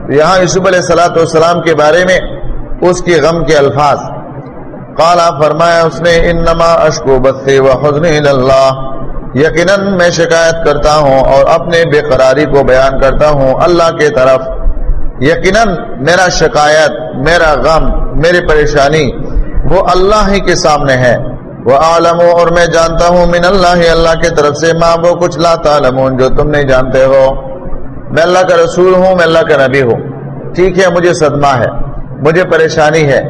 یہاں یوسف علیہ سلاۃ والسلام کے بارے میں اس کے غم کے الفاظ۔ کالا فرمایا، اس نے، انما اشکو بس و حسن اللہ یقیناً میں شکایت کرتا ہوں اور اپنے بے قراری کو بیان کرتا ہوں اللہ کے طرف۔ یقیناً میرا شکایت، میرا غم، میری پریشانی وہ اللہ ہی کے سامنے ہے۔ وہ عالم اور میں جانتا ہوں، من اللہ اللہ کے طرف سے ماں وہ کچھ لا تعلمون جو تم نہیں جانتے ہو۔ میں اللہ کا رسول ہوں، میں اللہ کا نبی ہوں۔ ٹھیک ہے، مجھے صدمہ ہے، مجھے پریشانی ہے۔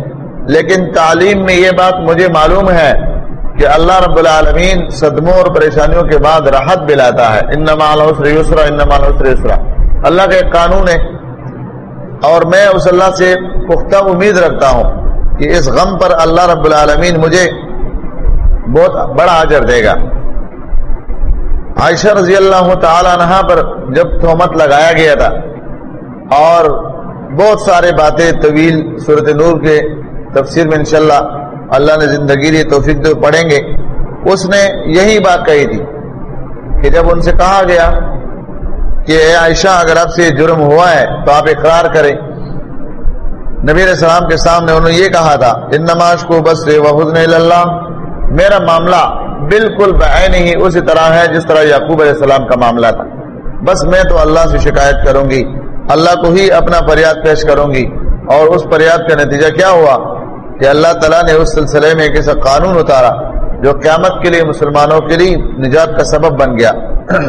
لیکن تعلیم میں یہ بات مجھے معلوم ہے کہ اللہ رب العالمین صدموں اور پریشانیوں کے بعد راحت بھی لاتا ہے ان نمال یسرا ان نمال یسرا۔ اللہ کا ایک قانون ہے اور میں اس اللہ سے پختہ امید رکھتا ہوں۔ کہ اس غم پر اللہ رب العالمین مجھے بہت بڑا اجر دے گا۔ عائشہ رضی اللہ تعالی عنہ پر جب تہمت لگایا گیا تھا اور بہت سارے باتیں طویل صورت نور کے تفسیر میں انشاءاللہ اللہ نے زندگی لی توفیق تو پڑھیں گے۔ اس نے یہی بات کہی تھی کہ جب ان سے کہا گیا کہ اے عائشہ اگر آپ سے جرم ہوا ہے تو آپ اقرار کریں۔ نبی علیہ السلام کے سامنے انہوں نے یہ کہا تھا، ان نماز کو بس وحدن اللہ، میرا معاملہ بالکل بعین ہی اسی طرح ہے جس طرح یعقوب علیہ السلام کا معاملہ تھا۔ بس میں تو اللہ سے شکایت کروں گی، اللہ کو ہی اپنا فریاد پیش کروں گی۔ اور اس فریاد کا نتیجہ کیا ہوا؟ کہ اللہ تعالیٰ نے اس سلسلے میں ایک ایسا قانون اتارا جو قیامت کے لیے مسلمانوں کے لیے نجات کا سبب بن گیا۔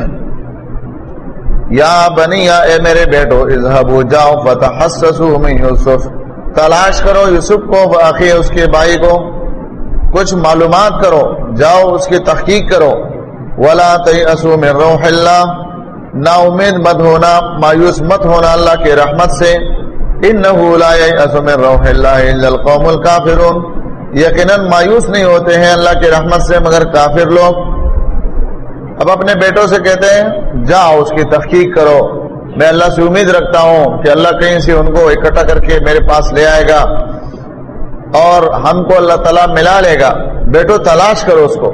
یا بنی، یا اے میرے بیٹو، اذهبوا جاؤ، فتحسسوا من یوسف۔ تلاش کرو یوسف کو، باقی اس کے بھائی کو۔ کچھ معلومات کرو، جاؤ اس کی تحقیق کرو۔ ولا تیأسوا من روح اللہ نا امید مت ہونا، مایوس مت ہونا اللہ کی رحمت سے۔ انه لا ييأس من روح الله الا القوم یقیناً مایوس نہیں ہوتے ہیں اللہ کی رحمت سے، مگر کافر لوگ۔ اب اپنے بیٹوں سے کہتے ہیں، جاؤ اس کی تحقیق کرو۔ میں اللہ سے امید رکھتا ہوں کہ اللہ کہیں سے ان کو اکٹھا کر کے میرے پاس لے آئے گا اور ہم کو اللہ تعالیٰ ملا لے گا۔ بیٹو، تلاش کرو اس کو۔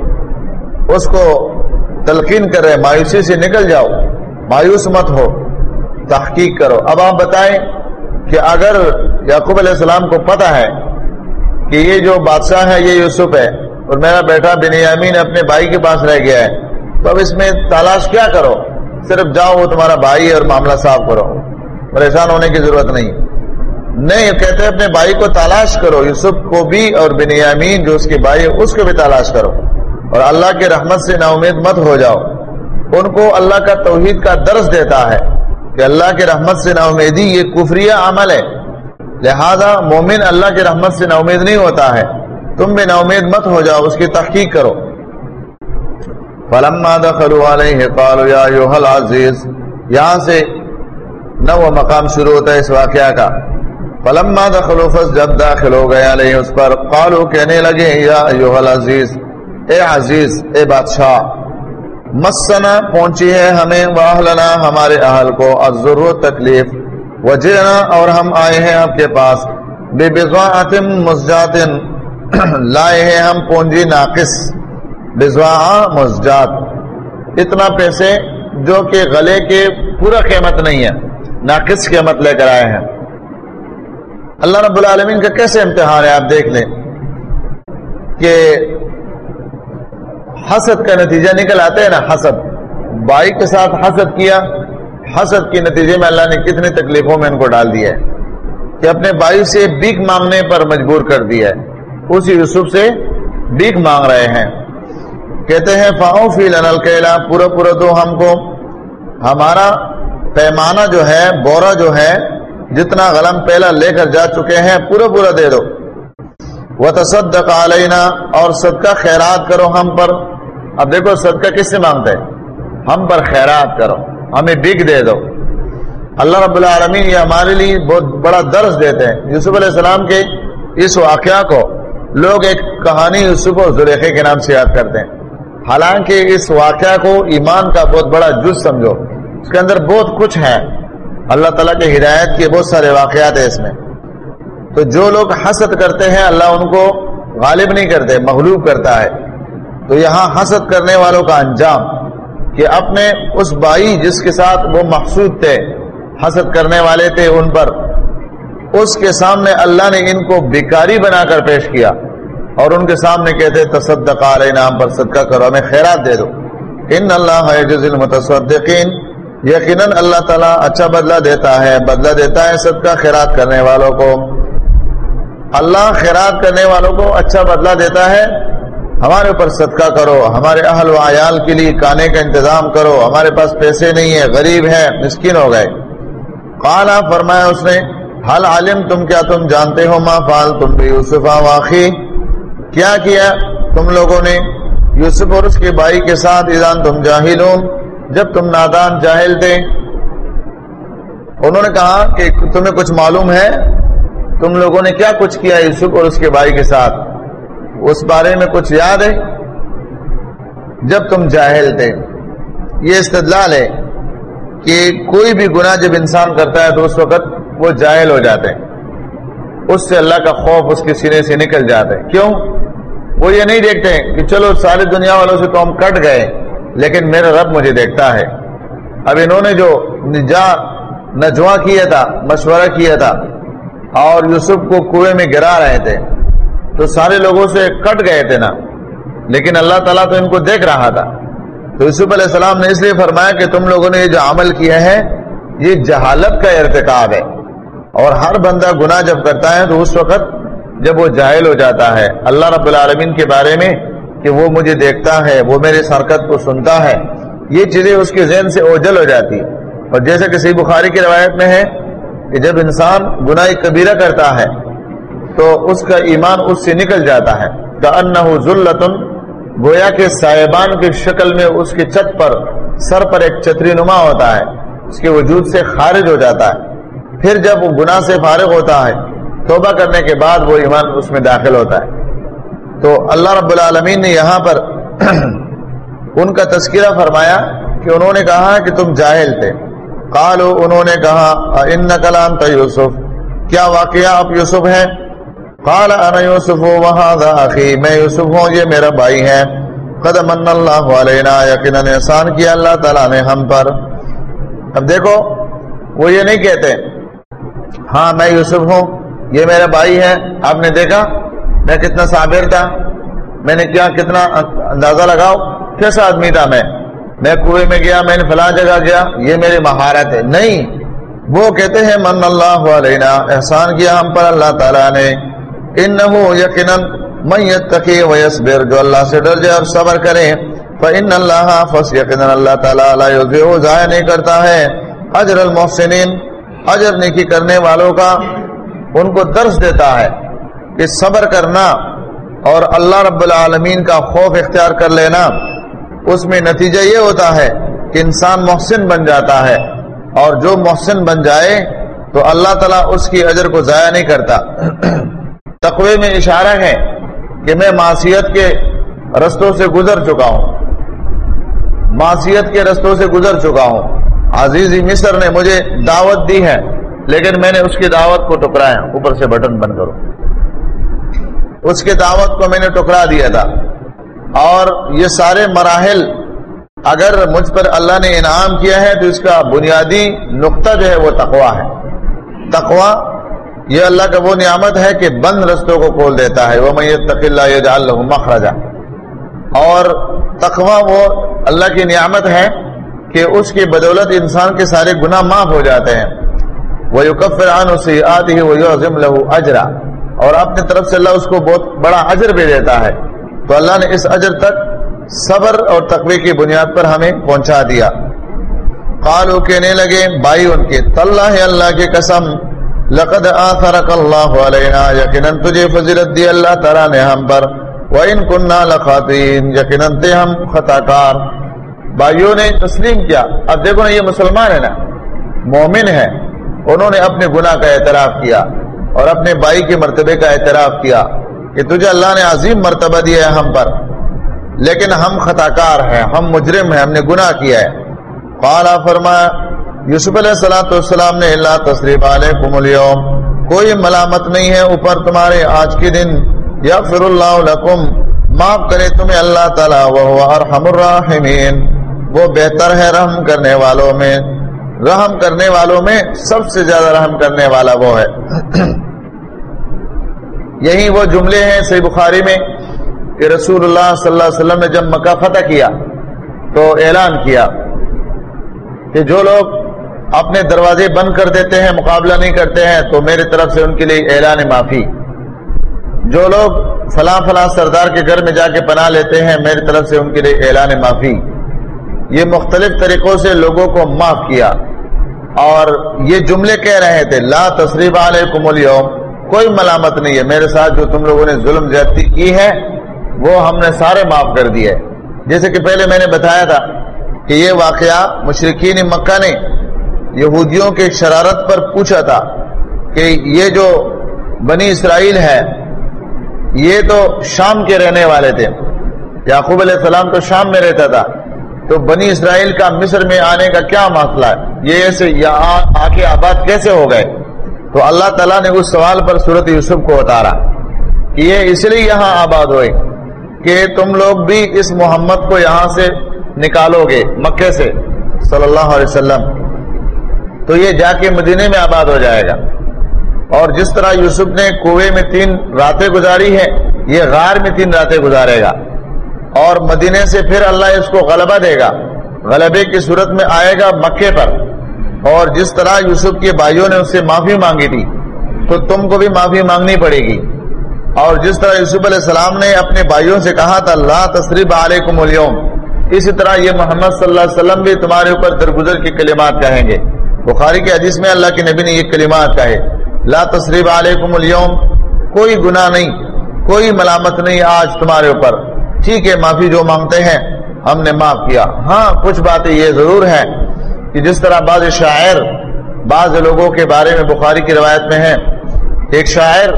اس کو تلقین کرے مایوسی سے نکل جاؤ۔ مایوس مت ہو۔ تحقیق کرو۔ اب آپ بتائیں کہ اگر یعقوب علیہ السلام کو پتا ہے کہ یہ جو بادشاہ ہے، یہ یوسف ہے اور میرا بیٹا بنیامین اپنے بھائی کے پاس رہ گیا ہے، تو اب اس میں تلاش کیا کرو؟ صرف جاؤ، وہ تمہارا بھائی اور معاملہ صاف کرو۔ پریشان ہونے کی ضرورت نہیں۔ نہیں کہتے اپنے بھائی کو تلاش کرو، یوسف کو بھی اور بنیامین جو اس کے بھائی ہے اس کو بھی تلاش کرو۔ اور اللہ کے رحمت سے نا امید مت ہو جاؤ۔ ان کو اللہ کا توحید کا درس دیتا ہے کہ اللہ کے رحمت سے نا امیدی یہ کفریہ عمل ہے۔ لہذا مومن اللہ کی رحمت سے نا امید نہیں ہوتا ہے۔ تم بھی نا امید مت ہو جاؤ، اس کی تحقیق کرو۔ فلما دخلوا علیہ قالوا یا ایوہ العزیز یہاں سے نو مقام شروع ہوتا ہے اس واقعہ کا۔ فلما دخلوا فس جب داخل ہو گئے علیہ اس پر قالوا کہنے لگے، یا ایوہ العزیز اے عزیز، اے بادشاہ، مسنا پہنچی ہے ہمیں، واہلنا ہمارے اہل کو الضرور تکلیف وجہنا اور ہم آئے ہیں آپ کے پاس۔ بے بضاعت مزجات لائے ہیں ہم پونجی ناقص۔ مزجات، اتنا پیسے جو کہ گلے کے پورا قیمت نہیں ہے، ناقص قیمت لے کر آئے ہیں۔ اللہ رب العالمین کا کیسے امتحان ہے؟ آپ دیکھ لیں۔ کہ حسد کا نتیجہ نکل آتے ہیں نا، حسد۔ بائی کے ساتھ حسد کیا، حسد کے نتیجے میں اللہ نے کتنی تکلیفوں میں ان کو ڈال دیا ہے۔ کہ اپنے بائی سے بیک مانگنے پر مجبور کر دیا ہے۔ اسی یوسف سے بیک مانگ رہے ہیں۔ کہتے ہیں فاؤ فی لنلکیلا پورا پورا دو ہم کو. ہمارا پیمانہ جو ہے، بورا جو ہے، جتنا غلم پہلا لے کر جا چکے ہیں، پورا پورا دے دو. وہ تصدق علینا اور صدقہ خیرات کرو ہم پر. اب دیکھو، صدقہ کس سے مانگتے ہم پر خیرات کرو. ہمیں بگ دے دو. اللہ رب العالمین یہ ہمارے لیے بہت بڑا درس دیتے ہیں. یوسف علیہ السلام کے اس واقعہ کو لوگ ایک کہانی یوسف اور زلیخے کے نام سے یاد کرتے ہیں. حالانکہ اس واقعہ کو ایمان کا بہت بڑا جز سمجھو۔ اس کے اندر بہت کچھ ہے اللہ تعالیٰ کے ہدایت کے بہت سارے واقعات ہیں اس میں۔ تو جو لوگ حسد کرتے ہیں، اللہ ان کو غالب نہیں کرتے، مغلوب کرتا ہے۔ تو یہاں حسد کرنے والوں کا انجام کہ اپنے اس بھائی جس کے ساتھ وہ مقصود تھے، حسد کرنے والے تھے ان پر، اس کے سامنے اللہ نے ان کو بیکاری بنا کر پیش کیا۔ اور ان کے سامنے کہتے تصدق علیہ نام پر صدقہ کرو، ہمیں خیرات دے دو. ان اللہ المتصدقین، یقیناً اللہ تعالیٰ اچھا بدلہ دیتا ہے، بدلہ دیتا ہے صدقہ خیرات کرنے والوں کو۔ اللہ خیرات کرنے والوں کو اچھا بدلہ دیتا ہے، ہمارے اوپر صدقہ کرو، ہمارے اہل و عیال کے لیے کانے کا انتظام کرو، ہمارے پاس پیسے نہیں ہے غریب ہے مسکین ہو گئے۔ قالا، فرمایا اس نے حل عالم تم کیا تم جانتے ہو ما فال تم بھی یوسفا واقعی؟ کیا کیا؟ تم لوگوں نے یوسف اور اس کے بھائی کے ساتھ ایران تم جاہل ہو جب تم نادان جاہل تھے۔ انہوں نے کہا کہ تمہیں کچھ معلوم ہے، تم لوگوں نے کیا کچھ کیا یوسف اور اس کے بھائی کے ساتھ؟ اس بارے میں کچھ یاد ہے؟ جب تم جاہل تھے۔ یہ استدلال ہے کہ کوئی بھی گناہ جب انسان کرتا ہے تو اس وقت وہ جاہل ہو جاتے ہیں۔ اس سے اللہ کا خوف اس کے سینے سے نکل جاتا ہے۔ کیوں؟ وہ یہ نہیں دیکھتے کہ چلو ساری دنیا والوں سے تو ہم کٹ گئے، لیکن میرا رب مجھے دیکھتا ہے۔ اب انہوں نے جو نجا نجوا کیا تھا، مشورہ کیا تھا، اور یوسف کو کنویں میں گرا رہے تھے، تو سارے لوگوں سے کٹ گئے تھے نا۔ لیکن اللہ تعالیٰ تو ان کو دیکھ رہا تھا۔ تو یوسف علیہ السلام نے اس لیے فرمایا کہ تم لوگوں نے یہ جو عمل کیا ہے، یہ جہالت کا ارتکاب ہے۔ اور ہر بندہ گناہ جب کرتا ہے تو اس وقت جب وہ جاہل ہو جاتا ہے۔ اللہ رب العالمین کے بارے میں کہ وہ مجھے دیکھتا ہے، وہ میرے حرکت کو سنتا ہے، یہ چیزیں اس کے ذہن سے اوجل ہو جاتی۔ اور جیسا کہ سی بخاری کی روایت میں ہے کہ جب انسان گناہ کبیرہ کرتا ہے تو اس کا ایمان اس سے نکل جاتا ہے۔ ذلتن، گویا کے صاحبان کی شکل میں اس کی چھت پر، سر پر ایک چتری نما ہوتا ہے، اس کے وجود سے خارج ہو جاتا ہے۔ پھر جب وہ گناہ سے فارغ ہوتا ہے، توبہ کرنے کے بعد وہ ایمان اس میں داخل ہوتا ہے۔ تو اللہ رب العالمین نے یہاں پر ان کا تذکرہ فرمایا کہ انہوں نے کہا کہ تم جاہل تھے۔ قالو انہوں نے کہا ان کلام تھا یوسف۔ کیا واقعہ آپ یوسف ہیں؟ قال، انا یوسف وهذا اخی۔ میں یوسف ہوں، یہ میرا بھائی ہے قد من اللہ علینا، یقینا احسان کیا اللہ تعالی نے ہم پر۔ اب دیکھو، وہ یہ نہیں کہتے ہاں میں یوسف ہوں، یہ میرا بھائی ہے، آپ نے دیکھا؟ میں کتنا صابر تھا۔ میں نے کیا، کتنا اندازہ لگاؤ؟ کیسا آدمی تھا میں؟ میں کنویں میں گیا، میں نے فلاں جگہ گیا، یہ میری مہارت ہے۔ نہیں، وہ کہتے ہیں، من اللہ علینا احسان کیا ہم پر اللہ تعالیٰ نے۔ ان یقیناً من یتقی ویصبر۔ جو اللہ سے ڈر جائے اور صبر کرے فإن اللہ فس یقینا اللہ تعالیٰ لا یضیع ضائع نہیں کرتا ہے۔ اجر المحسنین۔ اجر نیکی کرنے والوں کا ان کو درس دیتا ہے کہ صبر کرنا اور اللہ رب العالمین کا خوف اختیار کر لینا، اس میں نتیجہ یہ ہوتا ہے کہ انسان محسن بن جاتا ہے اور جو محسن بن جائے تو اللہ تعالیٰ اس کی اجر کو ضائع نہیں کرتا۔ تقوی میں اشارہ ہے کہ میں معصیت کے رستوں سے گزر چکا ہوں۔ معصیت کے رستوں سے گزر چکا ہوں۔ عزیزی مصر نے مجھے دعوت دی ہے، لیکن میں نے اس کی دعوت کو ٹکرایا۔ اوپر سے بٹن بند کرو۔ اس کی دعوت کو میں نے ٹکرا دیا تھا۔ اور یہ سارے مراحل اگر مجھ پر اللہ نے انعام کیا ہے، تو اس کا بنیادی نقطہ جو ہے وہ تقوا ہے۔ تقوا یہ اللہ کا وہ نعمت ہے کہ بند رستوں کو کھول دیتا ہے۔ وہ میں اللہ یہ جال مخرجا۔ اور تقوا وہ اللہ کی نعمت ہے کہ اس کی بدولت انسان کے سارے گناہ معاف ہو جاتے ہیں۔ وہ یوکفر عن سے آتی ہے وہ عظم لہو اجرا اور اپنے طرف سے اللہ اس کو بہت بڑا اجر بھی دیتا ہے۔ تو اللہ نے اس اجر تک صبر اور تقوی کی بنیاد پر ہمیں پہنچا دیا۔ قالو کہنے لگے، بھائی ان کے، تاللہ اللہ کی قسم، لقد آثرک اللہ علینا، یقیناً تجھے فضیلت دی اللہ تعالیٰ نے ہم پر۔ وَإِن كُنَّا لَخَاطِئِينَ یقیناً تے ہم خطا کار بھائیوں نے تسلیم کیا۔ اب دیکھو نا، یہ مسلمان ہے نا۔ مومن ہے انہوں نے اپنے گناہ کا اعتراف کیا اور اپنے بھائی کے مرتبے کا اعتراف کیا کہ تجھے اللہ نے عظیم مرتبہ دیا ہے ہم پر۔ لیکن ہم خطا کار ہیں، ہم مجرم ہیں، ہم نے گناہ کیا ہے۔ قالا فرمایا، یوسف علیہ السلام والسلام نے اللہ تصریف علیکم اليوم کوئی ملامت نہیں ہے اوپر تمہارے آج کے دن۔ یا فر اللہ لکم، معاف کرے تمہیں اللہ تعالیٰ وہ ارحم الراحمین۔ وہ بہتر ہے رحم کرنے والوں میں۔ رحم کرنے والوں میں سب سے زیادہ رحم کرنے والا وہ ہے۔ یہی وہ جملے ہیں سی بخاری میں کہ رسول اللہ صلی اللہ علیہ وسلم نے جب مکہ فتح کیا تو اعلان کیا کہ جو لوگ اپنے دروازے بند کر دیتے ہیں، مقابلہ نہیں کرتے ہیں، تو میری طرف سے ان کے لیے اعلان معافی۔ جو لوگ فلاں فلاں سردار کے گھر میں جا کے پناہ لیتے ہیں میری طرف سے ان کے لیے اعلان معافی۔ یہ مختلف طریقوں سے لوگوں کو معاف کیا اور یہ جملے کہہ رہے تھے، لا تصریف علیکم اليوم کوئی ملامت نہیں ہے۔ میرے ساتھ جو تم لوگوں نے ظلم زیادتی کی ہے، وہ ہم نے سارے معاف کر دیے جیسے کہ پہلے میں نے بتایا تھا کہ یہ واقعہ مشرقین مکہ نے یہودیوں کے شرارت پر پوچھا تھا کہ یہ جو بنی اسرائیل ہے، یہ تو شام کے رہنے والے تھے۔ یعقوب علیہ السلام تو شام میں رہتا تھا۔ تو بنی اسرائیل کا مصر میں آنے کا کیا مسئلہ ہے؟ یہ ایسے یہاں آ کے آباد کیسے ہو گئے؟ تو اللہ تعالیٰ نے اس سوال پر صورت یوسف کو اتارا کہ یہ اس لیے یہاں آباد ہوئے کہ تم لوگ بھی اس محمد کو یہاں سے نکالو گے، مکے سے، صلی اللہ علیہ وسلم۔ تو یہ جا کے مدینے میں آباد ہو جائے گا۔ اور جس طرح یوسف نے کنویں میں تین راتیں گزاری ہے یہ غار میں تین راتیں گزارے گا۔ اور مدینے سے پھر اللہ اس کو غلبہ دے گا۔ غلبے کی صورت میں آئے گا مکے پر۔ اور جس طرح یوسف کے بھائیوں نے اس سے معافی مانگی تھی، تو تم کو بھی معافی مانگنی پڑے گی۔ اور جس طرح یوسف علیہ السلام نے اپنے بھائیوں سے کہا تھا اللہ تصریف علیکم اليوم اسی طرح یہ محمد صلی اللہ علیہ وسلم بھی تمہارے اوپر درگزر کی کلمات کہیں گے۔ بخاری کے حدیث میں اللہ کے نبی نے یہ کلمات کہے۔ لا تصریف علیکم اليوم کوئی گناہ نہیں، کوئی ملامت نہیں آج تمہارے اوپر۔ ٹھیک ہے، معافی جو مانگتے ہیں، ہم نے معاف کیا۔ ہاں کچھ باتیں یہ ضرور ہے کہ جس طرح بعض شاعر، بعض لوگوں کے بارے میں بخاری کی روایت میں ہے، ایک شاعر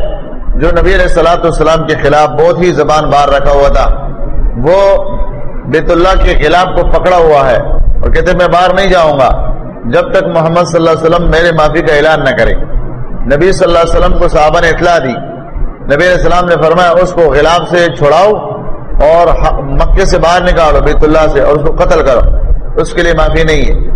جو نبی علیہ السلاۃ والسلام کے خلاف بہت ہی زبان بار رکھا ہوا تھا، وہ بیت اللہ کے خلاف کو پکڑا ہوا ہے اور کہتے میں باہر نہیں جاؤں گا، جب تک محمد صلی اللہ علیہ وسلم میرے معافی کا اعلان نہ کرے۔ نبی صلی اللہ علیہ وسلم کو صحابہ نے اطلاع دی۔ نبی علیہ السلام نے فرمایا، اس کو غلاف سے چھوڑاؤ اور مکے سے باہر نکالو بیت اللہ سے اور اس کو قتل کرو۔ اس کے لیے معافی نہیں ہے۔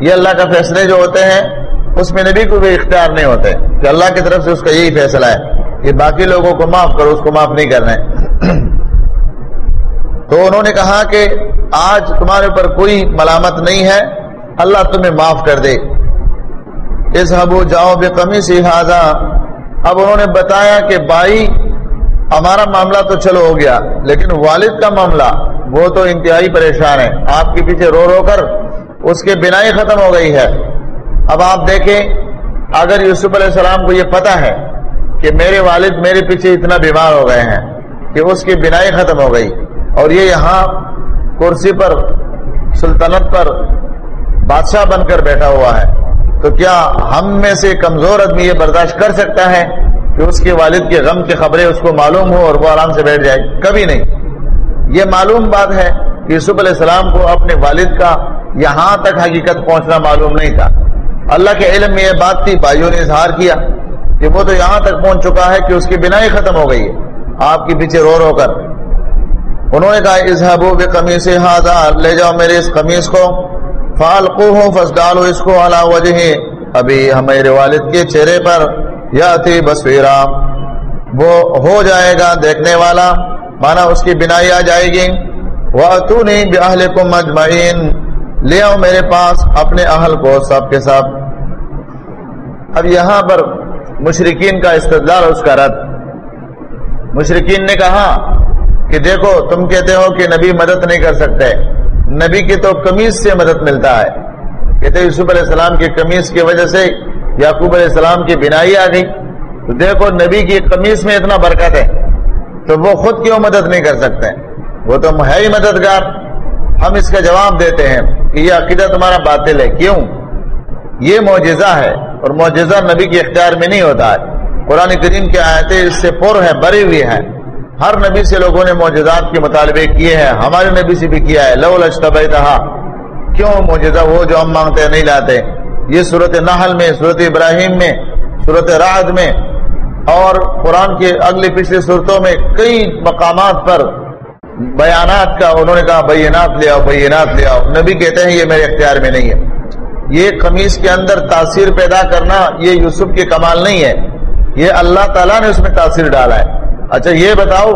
یہ اللہ کا فیصلے جو ہوتے ہیں، اس میں نبی کو بھی اختیار نہیں ہوتے کہ اللہ کی طرف سے اس کا یہی فیصلہ ہے کہ باقی لوگوں کو معاف کرو، اس کو معاف نہیں کرنا ہے۔ تو انہوں نے کہا کہ آج تمہارے اوپر کوئی ملامت نہیں ہے، اللہ تمہیں معاف کر دے۔ اس حبو جاؤ بے کمی سے اب انہوں نے بتایا کہ بائی ہمارا معاملہ تو چلو ہو گیا، لیکن والد کا معاملہ، وہ تو انتہائی پریشان ہے۔ آپ کے پیچھے رو رو کر اس کے بنا ہی ختم ہو گئی ہے۔ اب آپ دیکھیں، اگر یوسف علیہ السلام کو یہ پتا ہے کہ میرے والد میرے پیچھے اتنا بیمار ہو گئے ہیں کہ اس کی بنا ختم ہو گئی، اور یہ یہاں کرسی پر، سلطنت پر بادشاہ بن کر بیٹھا ہوا ہے، تو کیا ہم میں سے کمزور آدمی یہ برداشت کر سکتا ہے؟ کہ اس کے والد کے غم کی خبریں اس کو معلوم ہو اور وہ آرام سے بیٹھ جائے، کبھی نہیں۔ یہ معلوم بات ہے کہ یوسف علیہ السلام کو اپنے والد کا یہاں تک حقیقت پہنچنا معلوم نہیں تھا۔ اللہ کے علم میں یہ بات تھی، بھائیوں نے اظہار کیا کہ وہ تو یہاں تک پہنچ چکا ہے کہ اس کی بنا ہی ختم ہو گئی ہے۔ آپ کے پیچھے رو رو کر۔ انہوں نے کہا اظہب بے قمیص لے جاؤ میرے اس قمیص کو۔ فالقو ہوں فس ڈالو اس کو اعلیٰ وجہ ابھی ہمارے والد کے چہرے پر یا تھی بسویرا وہ ہو جائے گا دیکھنے والا، مانا اس کی بنائی آ جائے گی۔ وہ تو نہیں بہل کو مجمعین لے آؤ میرے پاس اپنے اہل کو، سب کے سب۔ اب یہاں پر مشرقین کا استدلال اس کا رد۔ مشرقین نے کہا کہ دیکھو، تم کہتے ہو کہ نبی مدد نہیں کر سکتے۔ نبی کی تو کمیز سے مدد ملتا ہے۔ کہتے یوسف علیہ السلام کی کمیز کی وجہ سے یعقوب علیہ السلام کی بنائی آ گئی۔ تو دیکھو نبی کی کمیز میں اتنا برکت ہے۔ تو وہ خود کیوں مدد نہیں کر سکتے؟ وہ تو ہے ہی مددگار۔ ہم اس کا جواب دیتے ہیں کہ یہ عقیدہ تمہارا باطل ہے۔ کیوں؟ یہ معجزہ ہے اور معجزہ نبی کے اختیار میں نہیں ہوتا ہے۔ قرآن کریم کی آیتیں اس سے پر ہے بری ہوئی ہیں۔ ہر نبی سے لوگوں نے معجزات کے مطالبے کیے ہیں۔ ہمارے نبی سے بھی کیا ہے۔ لو لشتبہ کیوں معجزہ وہ جو ہم مانگتے ہیں نہیں لاتے؟ یہ صورت نحل میں صورت ابراہیم میں صورت راحت میں اور قرآن کے اگلی پچھلی صورتوں میں کئی مقامات پر بیانات کا انہوں نے کہا، بینات لے آؤ، بینات لے آؤ۔ نبی کہتے ہیں، یہ میرے اختیار میں نہیں ہے۔ یہ قمیص کے اندر تاثیر پیدا کرنا، یہ یوسف کے کمال نہیں ہے۔ یہ اللہ تعالیٰ نے اس میں تاثیر ڈالا ہے۔ اچھا یہ بتاؤ،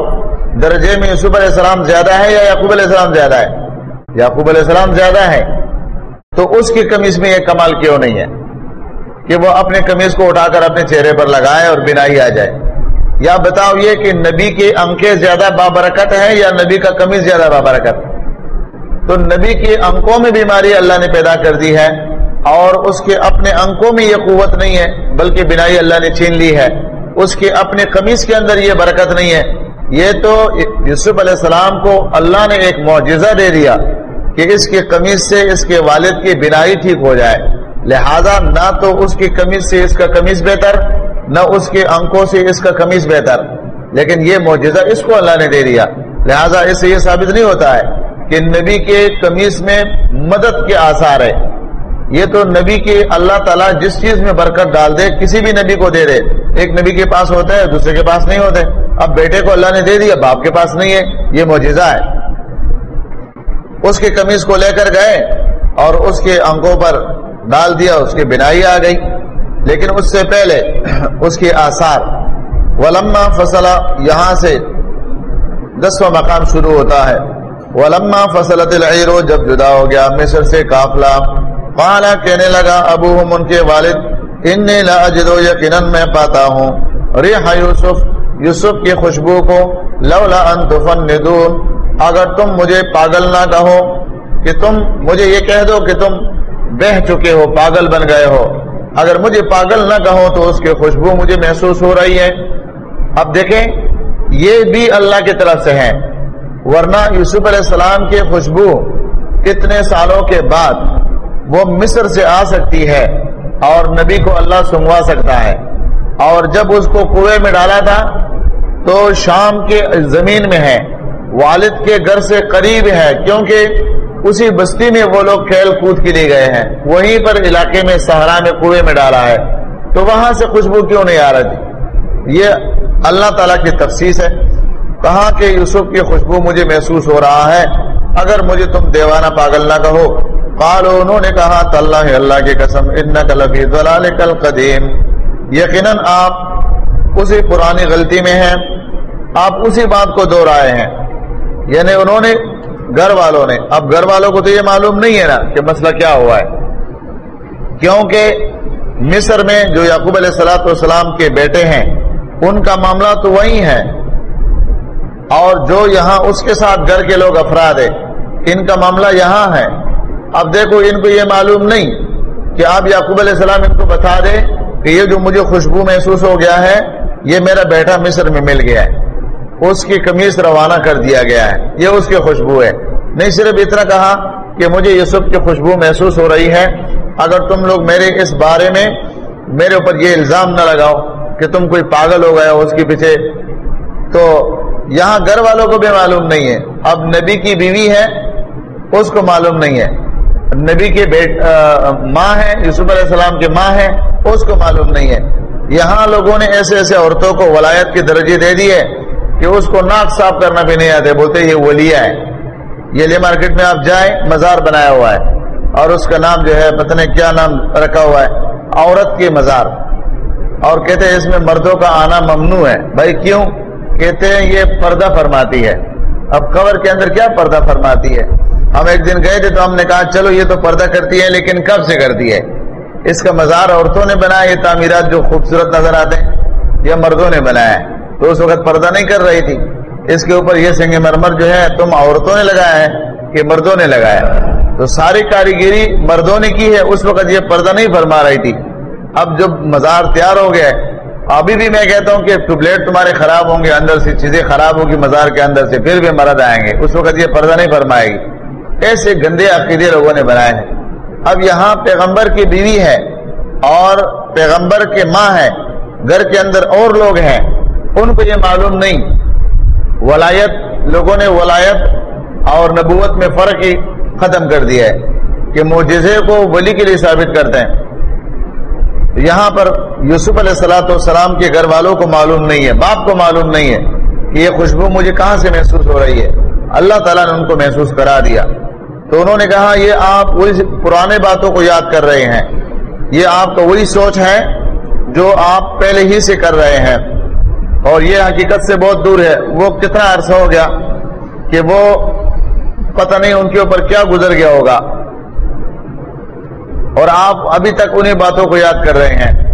درجے میں یوسف علیہ السلام زیادہ ہے یا یعقوب علیہ السلام زیادہ ہے؟ یعقوب علیہ السلام زیادہ ہے۔ تو اس کی کمیز میں یہ کمال کیوں نہیں ہے کہ وہ اپنے کمیز کو اٹھا کر اپنے چہرے پر لگائے اور بنائی آ جائے؟ یا بتاؤ یہ کہ نبی کے انکے زیادہ بابرکت ہے یا نبی کا کمیز زیادہ بابرکت؟ تو نبی کے انکوں میں بیماری اللہ نے پیدا کر دی ہے اور اس کے اپنے انکوں میں یہ قوت نہیں ہے، بلکہ بنائی اللہ نے چھین لی ہے۔ اس کے اپنے کمیز کے اندر یہ برکت نہیں ہے۔ یہ تو یوسف علیہ السلام کو اللہ نے ایک معجزہ دے دیا۔ کہ اس کے قمیض سے اس کے والد کی بنائی ٹھیک ہو جائے۔ لہذا نہ تو اس کی کمیز سے اس کا کمیز بہتر، نہ اس کے انکوں سے اس کا کمیز بہتر۔ لیکن یہ معجزہ اس کو اللہ نے دے دیا۔ لہذا اس سے یہ ثابت نہیں ہوتا ہے کہ نبی کے کمیز میں مدد کے آثار ہے یہ تو نبی کے اللہ تعالیٰ جس چیز میں برکت ڈال دے، کسی بھی نبی کو دے دے۔ ایک نبی کے پاس ہوتا ہے، دوسرے کے پاس نہیں ہوتے اب بیٹے کو اللہ نے دے دیا، باپ کے پاس نہیں ہے۔ یہ معجزہ ہے۔ اس کے کمیز کو لے کر گئے اور اس کے انکوں پر ڈال دیا، اس کی بنائی آ گئی۔ لیکن اس سے پہلے اس کے آثار۔ ولما فصلہ یہاں سے دسواں مقام شروع ہوتا ہے۔ ولما فصلت العیرو جب جدا ہو گیا، مصر سے قافلہ۔ قالا کہنے لگا ابو ہم ان کے والد، انی لا اجدو یقیناً میں پاتا ہوں۔ ریح یوسف یوسف کی خوشبو کو لولا ان تفندون۔ اگر تم مجھے پاگل نہ کہو کہ تم مجھے یہ کہہ دو کہ تم بہ چکے ہو، پاگل بن گئے ہو۔ اگر مجھے پاگل نہ کہو تو اس کی خوشبو مجھے محسوس ہو رہی ہے۔ اب دیکھیں، یہ بھی اللہ کی طرف سے ہے ورنہ یوسف علیہ السلام کی خوشبو کتنے سالوں کے بعد وہ مصر سے آ سکتی ہے اور نبی کو اللہ سنگوا سکتا ہے۔ اور جب اس کو کنویں میں ڈالا تھا تو شام کے زمین میں ہے۔ والد کے گھر سے قریب ہے، کیونکہ اسی بستی میں وہ لوگ کھیل کود کے لیے گئے ہیں۔ وہیں پر علاقے میں سہارا میں کنویں میں ڈالا ہے۔ تو وہاں سے خوشبو کیوں نہیں آ رہی تھی؟ یہ اللہ تعالیٰ کی تفصیص ہے۔ کہا کہ یوسف کی خوشبو مجھے محسوس ہو رہا ہے۔ اگر مجھے تم دیوانہ پاگل نہ کہو۔ قالو انہوں نے کہا، تاللہ اللہ کی قسم انک لفی ضلالک القدیم۔ یقیناً آپ اسی پرانی غلطی میں ہیں۔ آپ اسی بات کو دہرائے ہیں۔ یعنی انہوں نے گھر والوں نے۔ اب گھر والوں کو تو یہ معلوم نہیں ہے نا کہ مسئلہ کیا ہوا ہے۔ کیونکہ مصر میں جو یعقوب علیہ السلاۃ والسلام کے بیٹے ہیں، ان کا معاملہ تو وہی ہے۔ اور جو یہاں اس کے ساتھ گھر کے لوگ افراد ہیں، ان کا معاملہ یہاں ہے۔ اب دیکھو، ان کو یہ معلوم نہیں کہ آپ یعقوب علیہ السلام ان کو بتا دے کہ یہ جو مجھے خوشبو محسوس ہو گیا ہے، یہ میرا بیٹا مصر میں مل گیا ہے۔ اس کی کمیز روانہ کر دیا گیا ہے۔ یہ اس کی خوشبو ہے۔ نہیں صرف اتنا کہا کہ مجھے یوسف کی خوشبو محسوس ہو رہی ہے۔ اگر تم لوگ میرے اس بارے میں میرے اوپر یہ الزام نہ لگاؤ کہ تم کوئی پاگل ہو گیا اس کے پیچھے، تو یہاں گھر والوں کو بھی معلوم نہیں ہے۔ اب نبی کی بیوی ہے، اس کو معلوم نہیں ہے۔ نبی کے بیٹ ماں ہے، یوسف علیہ السلام کے ماں ہے، اس کو معلوم نہیں ہے۔ یہاں لوگوں نے ایسے ایسے عورتوں کو ولایت کی درجے دے دیے۔ کہ اس کو ناک صاف کرنا بھی نہیں آتے، بولتے یہ ولیہ ہے۔ یہ لے مارکیٹ میں آپ جائیں، مزار بنایا ہوا ہے۔ اور اس کا نام جو ہے، پتہ نہیں کیا نام رکھا ہوا ہے، عورت کے مزار۔ اور کہتے ہیں اس میں مردوں کا آنا ممنوع ہے۔ بھائی کیوں؟ کہتے ہیں یہ پردہ فرماتی ہے۔ اب کور کے اندر کیا پردہ فرماتی ہے؟ ہم ایک دن گئے تھے تو ہم نے کہا، چلو یہ تو پردہ کرتی ہے، لیکن کب سے کرتی ہے؟ اس کا مزار عورتوں نے بنایا، یہ تعمیرات جو خوبصورت نظر آتے ہیں، یہ مردوں نے بنایا ہے۔ تو اس وقت پردہ نہیں کر رہی تھی۔ اس کے اوپر یہ سنگ مرمر جو ہے، تم عورتوں نے لگایا ہے کہ مردوں نے لگایا تو ساری کاریگری مردوں نے کی ہے، اس وقت یہ پردہ نہیں فرما رہی تھی۔ اب جب مزار تیار ہو گیا ابھی بھی میں کہتا ہوں کہ ٹوبلیٹ تمہارے خراب ہوں گے، اندر سے چیزیں خراب ہوگی مزار کے اندر سے، پھر بھی مرد آئیں گے۔ اس وقت یہ پردہ نہیں فرمائے گی۔ ایسے گندے عقیدے لوگوں نے بنائے ہیں۔ اب یہاں پیغمبر کی بیوی ہے اور پیغمبر کے ماں ہے گھر کے اندر اور لوگ ہیں۔ ان کو یہ معلوم نہیں۔ ولایت، لوگوں نے ولایت اور نبوت میں فرق ہی ختم کر دیا ہے کہ معجزے کو ولی کے لیے ثابت کرتے ہیں۔ یہاں پر یوسف علیہ السلاۃ والسلام کے گھر والوں کو معلوم نہیں ہے، باپ کو معلوم نہیں ہے کہ یہ خوشبو مجھے کہاں سے محسوس ہو رہی ہے۔ اللہ تعالیٰ نے ان کو محسوس کرا دیا۔ تو انہوں نے کہا، یہ آپ وہی پرانے باتوں کو یاد کر رہے ہیں۔ یہ آپ کا وہی سوچ ہے جو آپ پہلے ہی سے کر رہے ہیں۔ اور یہ حقیقت سے بہت دور ہے۔ وہ کتنا عرصہ ہو گیا کہ وہ پتہ نہیں ان کے اوپر کیا گزر گیا ہوگا۔ اور آپ ابھی تک انہیں باتوں کو یاد کر رہے ہیں۔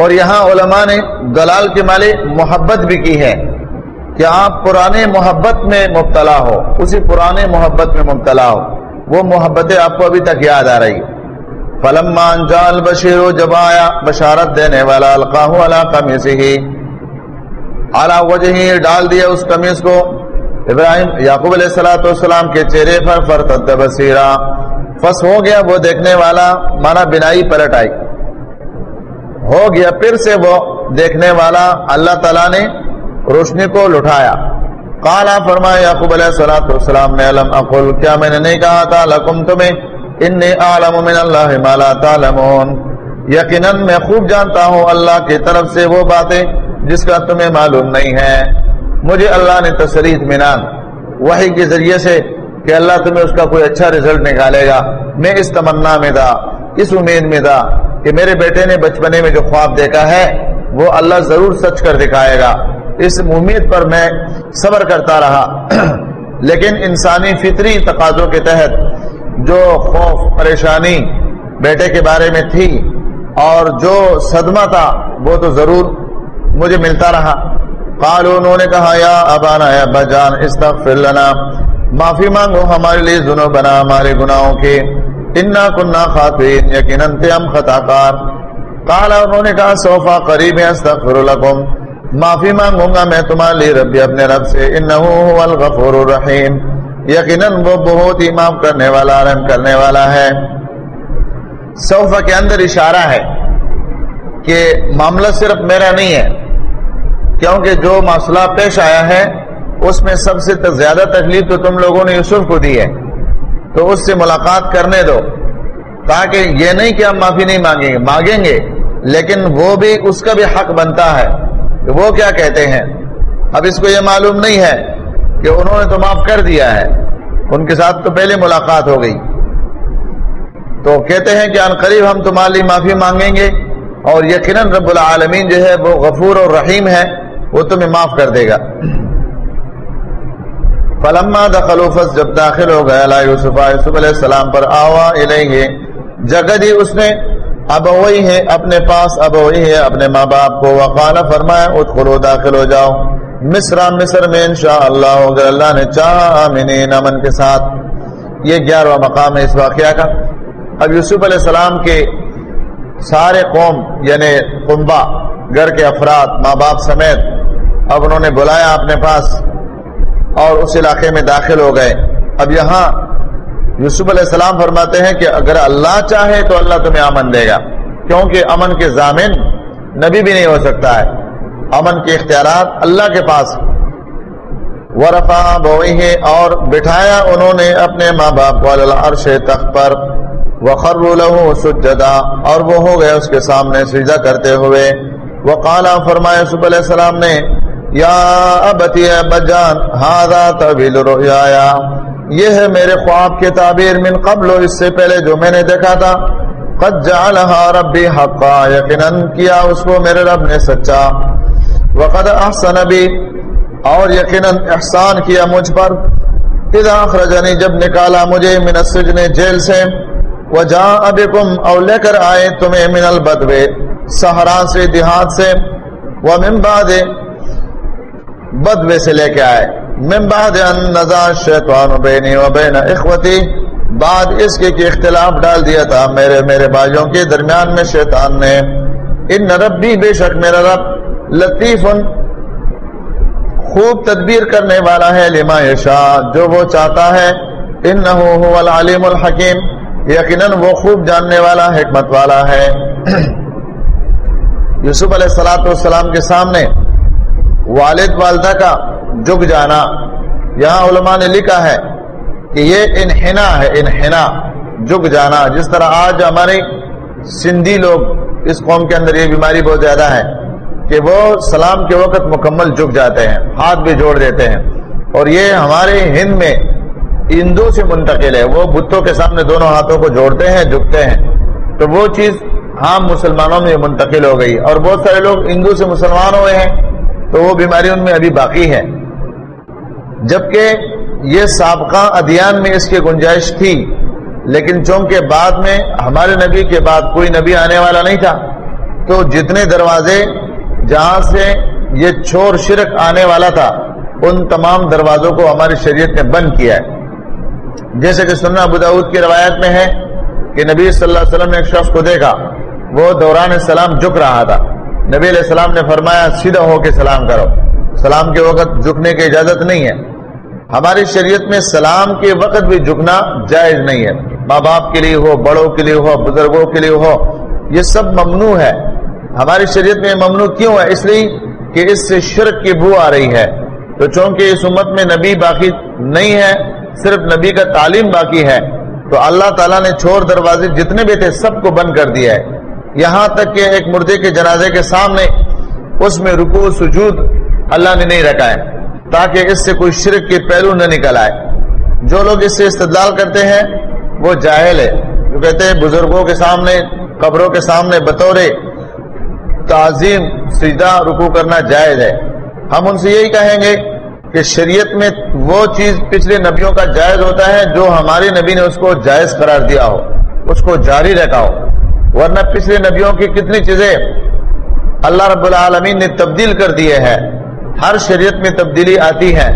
اور یہاں علماء نے دلال کے مالے محبت بھی کی ہے کہ آپ پرانے محبت میں مبتلا ہو۔ اسی پرانے محبت میں مبتلا ہو۔ وہ محبتیں آپ کو ابھی تک یاد آ رہی۔ فلمان جال بشیر جب آیا، بشارت دینے والا القاہ والا قمیص ہی اعلیٰ وجہ ہی ڈال دیا اس قمیص کو۔ ابراہیم یعقوب علیہ السلاۃ والسلام کے چہرے پر فرتد بصیرہ۔ فس ہو گیا وہ دیکھنے والا، مانا بنائی پلٹ آئی۔ ہو گیا پھر سے وہ دیکھنے والا، اللہ تعالیٰ نے روشنی کو لٹھایا۔ کالا فرمایا یعقوب علیہ السلام والسلام نے علم اقول، کیا میں نے نہیں کہا تھا؟ لکم تمہیں انی من اللہ ما لا تعلمون. یقیناً میں خوب جانتا ہوں اللہ کی طرف سے وہ باتیں جس کا تمہیں معلوم نہیں ہے۔ مجھے اللہ نے تصریح اطمینان، وحی کے ذریعے سے کہ اللہ تمہیں اس کا کوئی اچھا رزلٹ نکالے گا۔ میں اس تمنا میں تھا اس امید میں تھا کہ میرے بیٹے نے بچپنے میں جو خواب دیکھا ہے، وہ اللہ ضرور سچ کر دکھائے گا۔ اس امید پر میں صبر کرتا رہا۔ لیکن انسانی فطری تقاضوں کے تحت جو خوف، پریشانی بیٹے کے بارے میں تھی اور جو صدمہ تھا، وہ تو ضرور مجھے ملتا رہا۔ قالو انہوں نے کہا، یا ابانا یا ابا جان، استغفر لنا۔ معافی مانگو، ہمارے لیے ذنوب بنا، ہمارے گناہوں کے۔ انا کننا خاطئین، یقیناً ہم خطا کار۔ قال انہوں نے کہا صوفا قریب استغفر لکم۔ معافی مانگوں گا میں تمہارے لیے، ربی اپنے رب سے، انہو هو الغفور الرحیم۔ یقیناً وہ بہت ہی معاف کرنے والا رحم کرنے والا ہے۔ صوفہ کے اندر اشارہ ہے کہ معاملہ صرف میرا نہیں ہے، کیونکہ جو مسئلہ پیش آیا ہے، اس میں سب سے زیادہ تکلیف تو تم لوگوں نے یوسف کو دی ہے۔ تو اس سے ملاقات کرنے دو، تاکہ یہ نہیں کہ ہم معافی نہیں مانگیں گے مانگیں گے، لیکن وہ بھی، اس کا بھی حق بنتا ہے۔ وہ کیا کہتے ہیں؟ اب اس کو یہ معلوم نہیں ہے کہ انہوں نے تو معاف کر دیا ہے۔ ان کے ساتھ تو پہلے ملاقات ہو گئی۔ تو کہتے ہیں کہ ان قریب ہم تمہارے لیے معافی مانگیں گے اور یقیناً رب العالمین جو ہے وہ غفور اور رحیم ہے، وہ تمہیں معاف کر دے گا۔ فلما دخلوفس جب داخل ہو گیا یوسف یوسف علیہ السلام پر آوا الیہ۔ جگہ دی اس نے اب وہی ہے اپنے پاس اب وہی ہے اپنے ماں باپ کو۔ وقال، فرمایا ادخلو داخل ہو جاؤ۔ مصر مصر میں انشاءاللہ اگر اللہ نے چاہا، آمینین، امن کے ساتھ۔ یہ گیارہواں مقام ہے اس واقعہ کا۔ اب یوسف علیہ السلام کے سارے قوم یعنی کنبا گھر کے افراد، ماں باپ سمیت، اب انہوں نے بلایا اپنے پاس اور اس علاقے میں داخل ہو گئے۔ اب یہاں یوسف علیہ السلام فرماتے ہیں کہ اگر اللہ چاہے تو اللہ تمہیں امن دے گا، کیونکہ امن کے ضامن نبی بھی نہیں ہو سکتا ہے۔ امن کے اختیارات اللہ کے پاس ورفا بوئی اور بٹھایا انہوں نے اپنے ماں باپ کو عرش تخت پر۔ وخر له سجدا اور وہ ہو گئے اس کے سامنے سجدہ کرتے ہوئے۔ وقال فرمایا یوسف علیہ السلام نے، یا ابتی بجان هذا طویل رؤیا یہ ہے میرے خواب کے تعبیر من قبل اس سے پہلے جو میں نے دیکھا تھا۔ قد جعلها ربی حقا، یقینا کیا اس کو میرے رب نے سچا۔ وقد احسن بی اور یقینا احسان کیا مجھ پر۔ اذا اخرجنی، جب نکالا مجھے من السجن جیل سے۔ وجاء بكم او لے کر آئے تمہیں من البدو صحرا سے، دیہات سے۔ ومن بعد بدوے سے لے کے آئے۔ من بعد ان نزا الشیطان بینی و بین اخوتی۔ بعد اس کے کہ اختلاف ڈال دیا تھا میرے میرے بھائیوں کے۔ درمیان میں شیطان نے، ان ربی بے شک میرا رب لطیف خوب تدبیر کرنے والا ہے لما یشا جو وہ چاہتا ہے۔ انہو هو العلیم الحکیم، یقیناً وہ خوب جاننے والا، حکمت والا ہے۔ یوسف علیہ السلاۃ والسلام کے سامنے والد والدہ کا جگ جانا۔ یہاں علماء نے لکھا ہے کہ یہ انحنا ہے انحنا جگ جانا۔ جس طرح آج ہمارے سندھی لوگ اس قوم کے اندر یہ بیماری بہت زیادہ ہے۔ کہ وہ سلام کے وقت مکمل جھک جاتے ہیں، ہاتھ بھی جوڑ دیتے ہیں۔ اور یہ ہمارے ہند میں ہندو سے منتقل ہے۔ وہ بتوں کے سامنے دونوں ہاتھوں کو جوڑتے ہیں، جھکتے ہیں۔ تو وہ چیز عام مسلمانوں میں منتقل ہو گئی۔ اور بہت سارے لوگ ہندو سے مسلمان ہوئے ہیں، تو وہ بیماری ان میں ابھی باقی ہے۔ جبکہ یہ سابقہ ادیان میں اس کی گنجائش تھی، لیکن چونکہ بعد میں ہمارے نبی کے بعد کوئی نبی آنے والا نہیں تھا، تو جتنے دروازے جہاں سے یہ چور شرک آنے والا تھا، ان تمام دروازوں کو ہماری شریعت نے بند کیا ہے۔ جیسے کہ سننا ابو کی روایت میں ہے کہ نبی صلی اللہ علیہ وسلم نے ایک شخص کو دیکھا، وہ دوران سلام جھک رہا تھا۔ نبی علیہ السلام نے فرمایا، سیدھا ہو کے سلام کرو۔ سلام کے وقت جھکنے کی اجازت نہیں ہے۔ ہماری شریعت میں سلام کے وقت بھی جھکنا جائز نہیں ہے۔ ماں باپ کے لیے ہو، بڑوں کے لیے ہو، بزرگوں کے لیے ہو، یہ سب ممنوع ہے۔ ہماری شریعت میں ممنوع کیوں ہے؟ اس لیے کہ اس سے شرک کی بو آ رہی ہے۔ تو چونکہ اس امت میں نبی باقی نہیں ہے، صرف نبی کا تعلیم باقی ہے، تو اللہ تعالیٰ نے چھوڑ دروازے جتنے بھی تھے سب کو بند کر دیا ہے۔ یہاں تک کہ ایک مردے کے جنازے کے سامنے اس میں رکو سجود اللہ نے نہیں رکھا ہے، تاکہ اس سے کوئی شرک کے پہلو نہ نکل آئے۔ جو لوگ اس سے استدلال کرتے ہیں، وہ جاہل ہے جو کہتے ہیں بزرگوں کے سامنے، قبروں کے سامنے، بطور تعظیم، سجدہ رکو کرنا جائز ہے۔ ہم ان سے یہی کہیں گے کہ شریعت میں وہ چیز پچھلے نبیوں کا جائز ہوتا ہے جو ہمارے نبی نے اس کو جائز قرار دیا ہو، اس کو جاری رکھا ہو۔ ورنہ پچھلے نبیوں کی کتنی چیزیں اللہ رب العالمین نے تبدیل کر دیے ہیں، ہر شریعت میں تبدیلی آتی ہے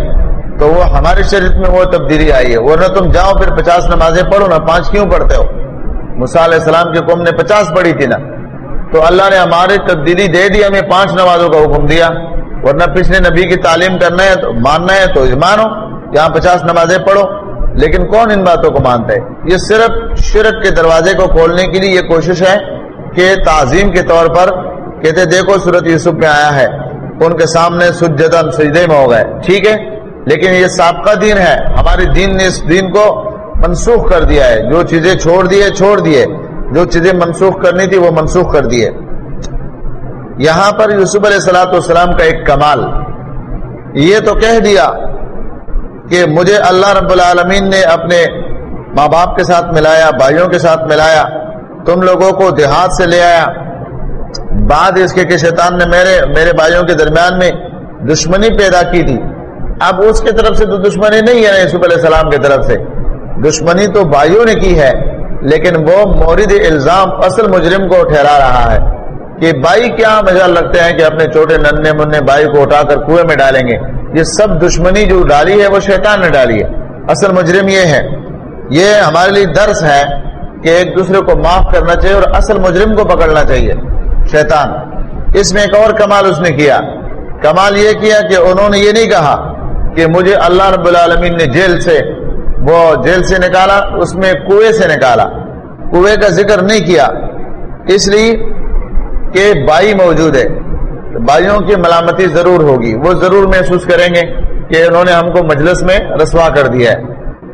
تو وہ ہماری شریعت میں وہ تبدیلی آئی ہے۔ ورنہ تم جاؤ پھر پچاس نمازیں پڑھو نا، پانچ کیوں پڑھتے ہو؟ علیہ السلام کی قوم نے پچاس پڑھی تھی نا۔ تو اللہ نے ہماری تبدیلی دے دی، ہمیں پانچ نمازوں کا حکم دیا۔ ورنہ پچھلے نبی کی تعلیم کرنا ہے تو ماننا ہے تو مانو۔ یہاں پچاس نمازیں پڑھو۔ لیکن کون ان باتوں کو مانتا ہے؟ یہ صرف شرک کے دروازے کو کھولنے کے لیے یہ کوشش ہے کہ تعظیم کے طور پر کہتے دیکھو صورت یوسف میں آیا ہے، ان کے سامنے سجدن سجدے میں ہو گئے۔ ٹھیک ہے؟ لیکن یہ سابقہ دین ہے۔ ہمارے دین نے اس دین کو منسوخ کر دیا ہے۔ جو چیزیں چھوڑ دیے چھوڑ دیے جو چیزیں منسوخ کرنی تھی وہ منسوخ کر دیے۔ یہاں پر یوسف علیہ السلاۃ والسلام کا ایک کمال۔ یہ تو کہہ دیا کہ مجھے اللہ رب العالمین نے اپنے ماں باپ کے ساتھ ملایا، بھائیوں کے ساتھ ملایا، تم لوگوں کو دیہات سے لے آیا۔ بعد اس کے کہ شیطان نے میرے میرے بھائیوں کے درمیان میں دشمنی پیدا کی تھی۔ اب اس کی طرف سے تو دشمنی نہیں ہے یوسف علیہ السلام کی طرف سے۔ دشمنی تو بھائیوں نے کی ہے۔ لیکن وہ مورد الزام اصل مجرم کو ٹھہرا رہا ہے کہ بھائی کیا مجال لگتے ہیں کہ اپنے چھوٹے ننے منہ بھائی کو اٹھا کر کنویں میں ڈالیں گے۔ یہ سب دشمنی جو ڈالی ہے وہ شیطان نے ڈالی ہے۔ اصل مجرم یہ ہے۔ یہ ہمارے لیے درس ہے کہ ایک دوسرے کو معاف کرنا چاہیے اور اصل مجرم کو پکڑنا چاہیے۔ شیطان۔ اس میں ایک اور کمال اس نے کیا۔ کمال یہ کیا کہ انہوں نے یہ نہیں کہا کہ مجھے اللہ رب العالمین نے جیل سے وہ جیل سے نکالا، اس میں کنویں سے نکالا۔ کنویں کا ذکر نہیں کیا۔ اس لیے کہ بائی موجود ہے۔ بھائیوں کی ملامتی ضرور ہوگی۔ وہ ضرور محسوس کریں گے کہ انہوں نے ہم کو مجلس میں رسوا کر دیا ہے۔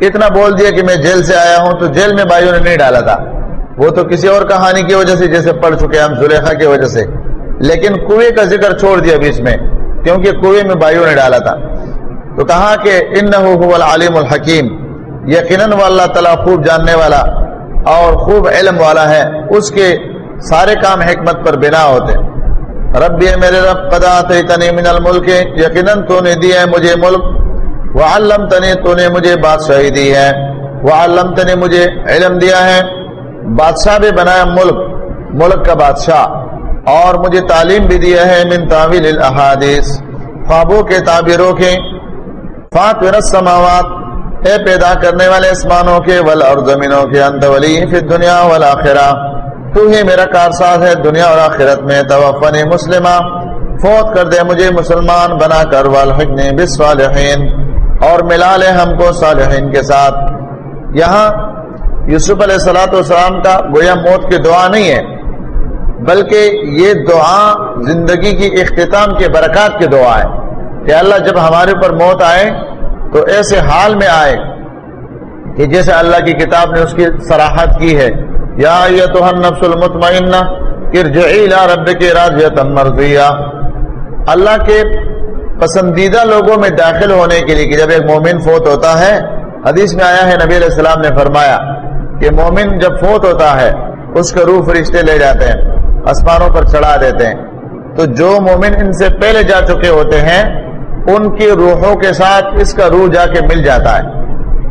اتنا بول دیا کہ میں جیل سے آیا ہوں تو جیل میں بھائیوں نے نہیں ڈالا تھا۔ وہ تو کسی اور کہانی کی وجہ سے، جیسے پڑھ چکے ہم زلیخا کی وجہ سے۔ لیکن کنویں کا ذکر چھوڑ دیا بیچ میں، کیونکہ کنویں میں بھائیوں نے ڈالا تھا۔ تو کہا کہ ان العلیم الحکیم۔ یقیناً وہ اللہ تعالیٰ خوب جاننے والا اور خوب علم والا ہے، اس کے سارے کام حکمت پر بنا ہوتے۔ رب یہ میرے رب قدا تنی من الملک، یقیناً تو نے دیا ہے مجھے ملک۔ وہ علم تنی تو نے مجھے بادشاہی دی ہے۔ وہ علم تنی مجھے علم دیا ہے۔ بادشاہ بھی بنایا ملک ملک کا بادشاہ۔ اور مجھے تعلیم بھی دیا ہے من تعویل الاحادیث۔ خوابوں کے تعبیروں کے۔ فاطر السماوات اے پیدا کرنے والے اسمانوں کے ول اور زمینوں کے انت ولی فی دنیا والآخرہ، تو ہی میرا کارساز ہے دنیا اور آخرت میں، توفن مسلمہ، فوت کر دے مجھے مسلمان بنا کر، والحقن بالصالحین، اور ملا لے ہم کو صالحین کے ساتھ۔ یہاں یوسف علیہ السلاۃ والسلام کا گویا موت کی دعا نہیں ہے، بلکہ یہ دعا زندگی کی اختتام کے برکات کی دعا ہے۔ کہ اللہ جب ہمارے اوپر موت آئے تو ایسے حال میں آئے کہ جیسے اللہ کی کتاب نے اس کی سراحت کی ہے، یا نفس المطمئنہ رب کے مرضیہ۔ اللہ کے پسندیدہ لوگوں میں داخل ہونے کے لیے کہ جب ایک مومن فوت ہوتا ہے، حدیث میں آیا ہے، نبی علیہ السلام نے فرمایا کہ مومن جب فوت ہوتا ہے، اس کا روح فرشتے لے جاتے ہیں، آسمانوں پر چڑھا دیتے ہیں۔ تو جو مومن ان سے پہلے جا چکے ہوتے ہیں ان کی روحوں کے ساتھ اس کا روح جا کے مل جاتا ہے۔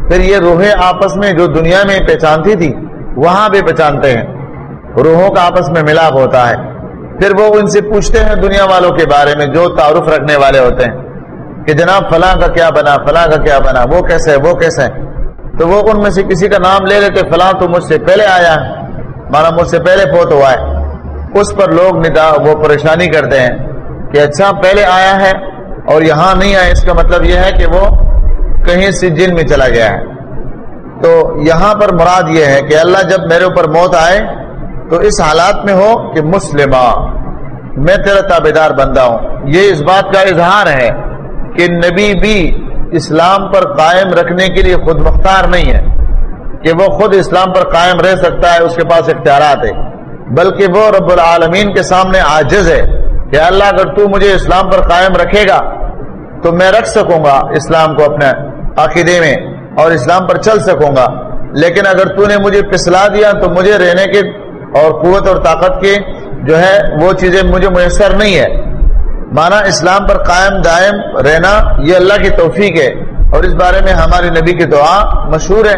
پھر یہ روحیں آپس میں جو دنیا میں پہچانتی تھی، وہاں بھی پہچانتے ہیں۔ روحوں کا آپس میں ملاپ ہوتا ہے۔ پھر وہ ان سے پوچھتے ہیں دنیا والوں کے بارے میں جو تعارف رکھنے والے ہوتے ہیں کہ جناب فلاں کا کیا بنا، فلاں کا کیا بنا، وہ کیسے ہے، وہ کیسے ہے۔ تو وہ ان میں سے کسی کا نام لے لیتے فلاں تو مجھ سے پہلے آیا ہے، مانا مجھ سے پہلے فوت ہوا ہے۔ اس پر لوگ ندا وہ پریشانی کرتے ہیں کہ اچھا پہلے آیا ہے اور یہاں نہیں آیا اس کا مطلب یہ ہے کہ وہ کہیں سے جن میں چلا گیا ہے۔ تو یہاں پر مراد یہ ہے کہ اللہ جب میرے اوپر موت آئے، تو اس حالات میں ہو کہ مسلمہ، میں تیرا تابے دار بندہ ہوں۔ یہ اس بات کا اظہار ہے کہ نبی بھی اسلام پر قائم رکھنے کے لیے خود مختار نہیں ہے، کہ وہ خود اسلام پر قائم رہ سکتا ہے، اس کے پاس اختیارات ہے بلکہ وہ رب العالمین کے سامنے عاجز ہے کہ اللہ، اگر تو مجھے اسلام پر قائم رکھے گا تو میں رکھ سکوں گا اسلام کو اپنے عقیدے میں اور اسلام پر چل سکوں گا۔ لیکن اگر تو نے مجھے پسلا دیا تو مجھے رہنے کے اور قوت اور طاقت کے جو ہے وہ چیزیں مجھے میسر نہیں ہے۔ مانا اسلام پر قائم دائم رہنا یہ اللہ کی توفیق ہے اور اس بارے میں ہماری نبی کی دعا مشہور ہے۔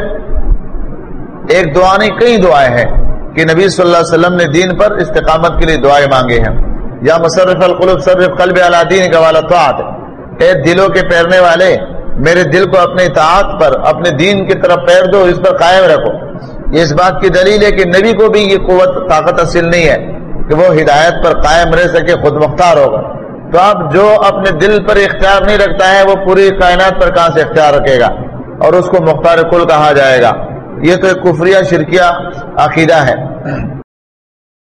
ایک دعا نہیں، کئی دعائیں ہیں کہ نبی صلی اللہ علیہ وسلم نے دین پر استقامت کے لیے دعائیں مانگے ہیں۔ یا مصرف القلب صرف قلب علی دین کا والا طاعت۔ اے دلوں کے پیرنے والے، میرے دل کو اپنے اطاعت پر، اپنے دین کی طرف پیر دو، اس پر قائم رکھو۔ یہ اس بات کی دلیل ہے کہ نبی کو بھی یہ قوت، طاقت حاصل نہیں ہے کہ وہ ہدایت پر قائم رہ سکے، خود مختار ہوگا۔ تو اب جو اپنے دل پر اختیار نہیں رکھتا ہے، وہ پوری کائنات پر کہاں سے اختیار رکھے گا؟ اور اس کو مختار کل کہا جائے گا۔ یہ تو ایک کفریہ، شرکیہ عقیدہ ہے۔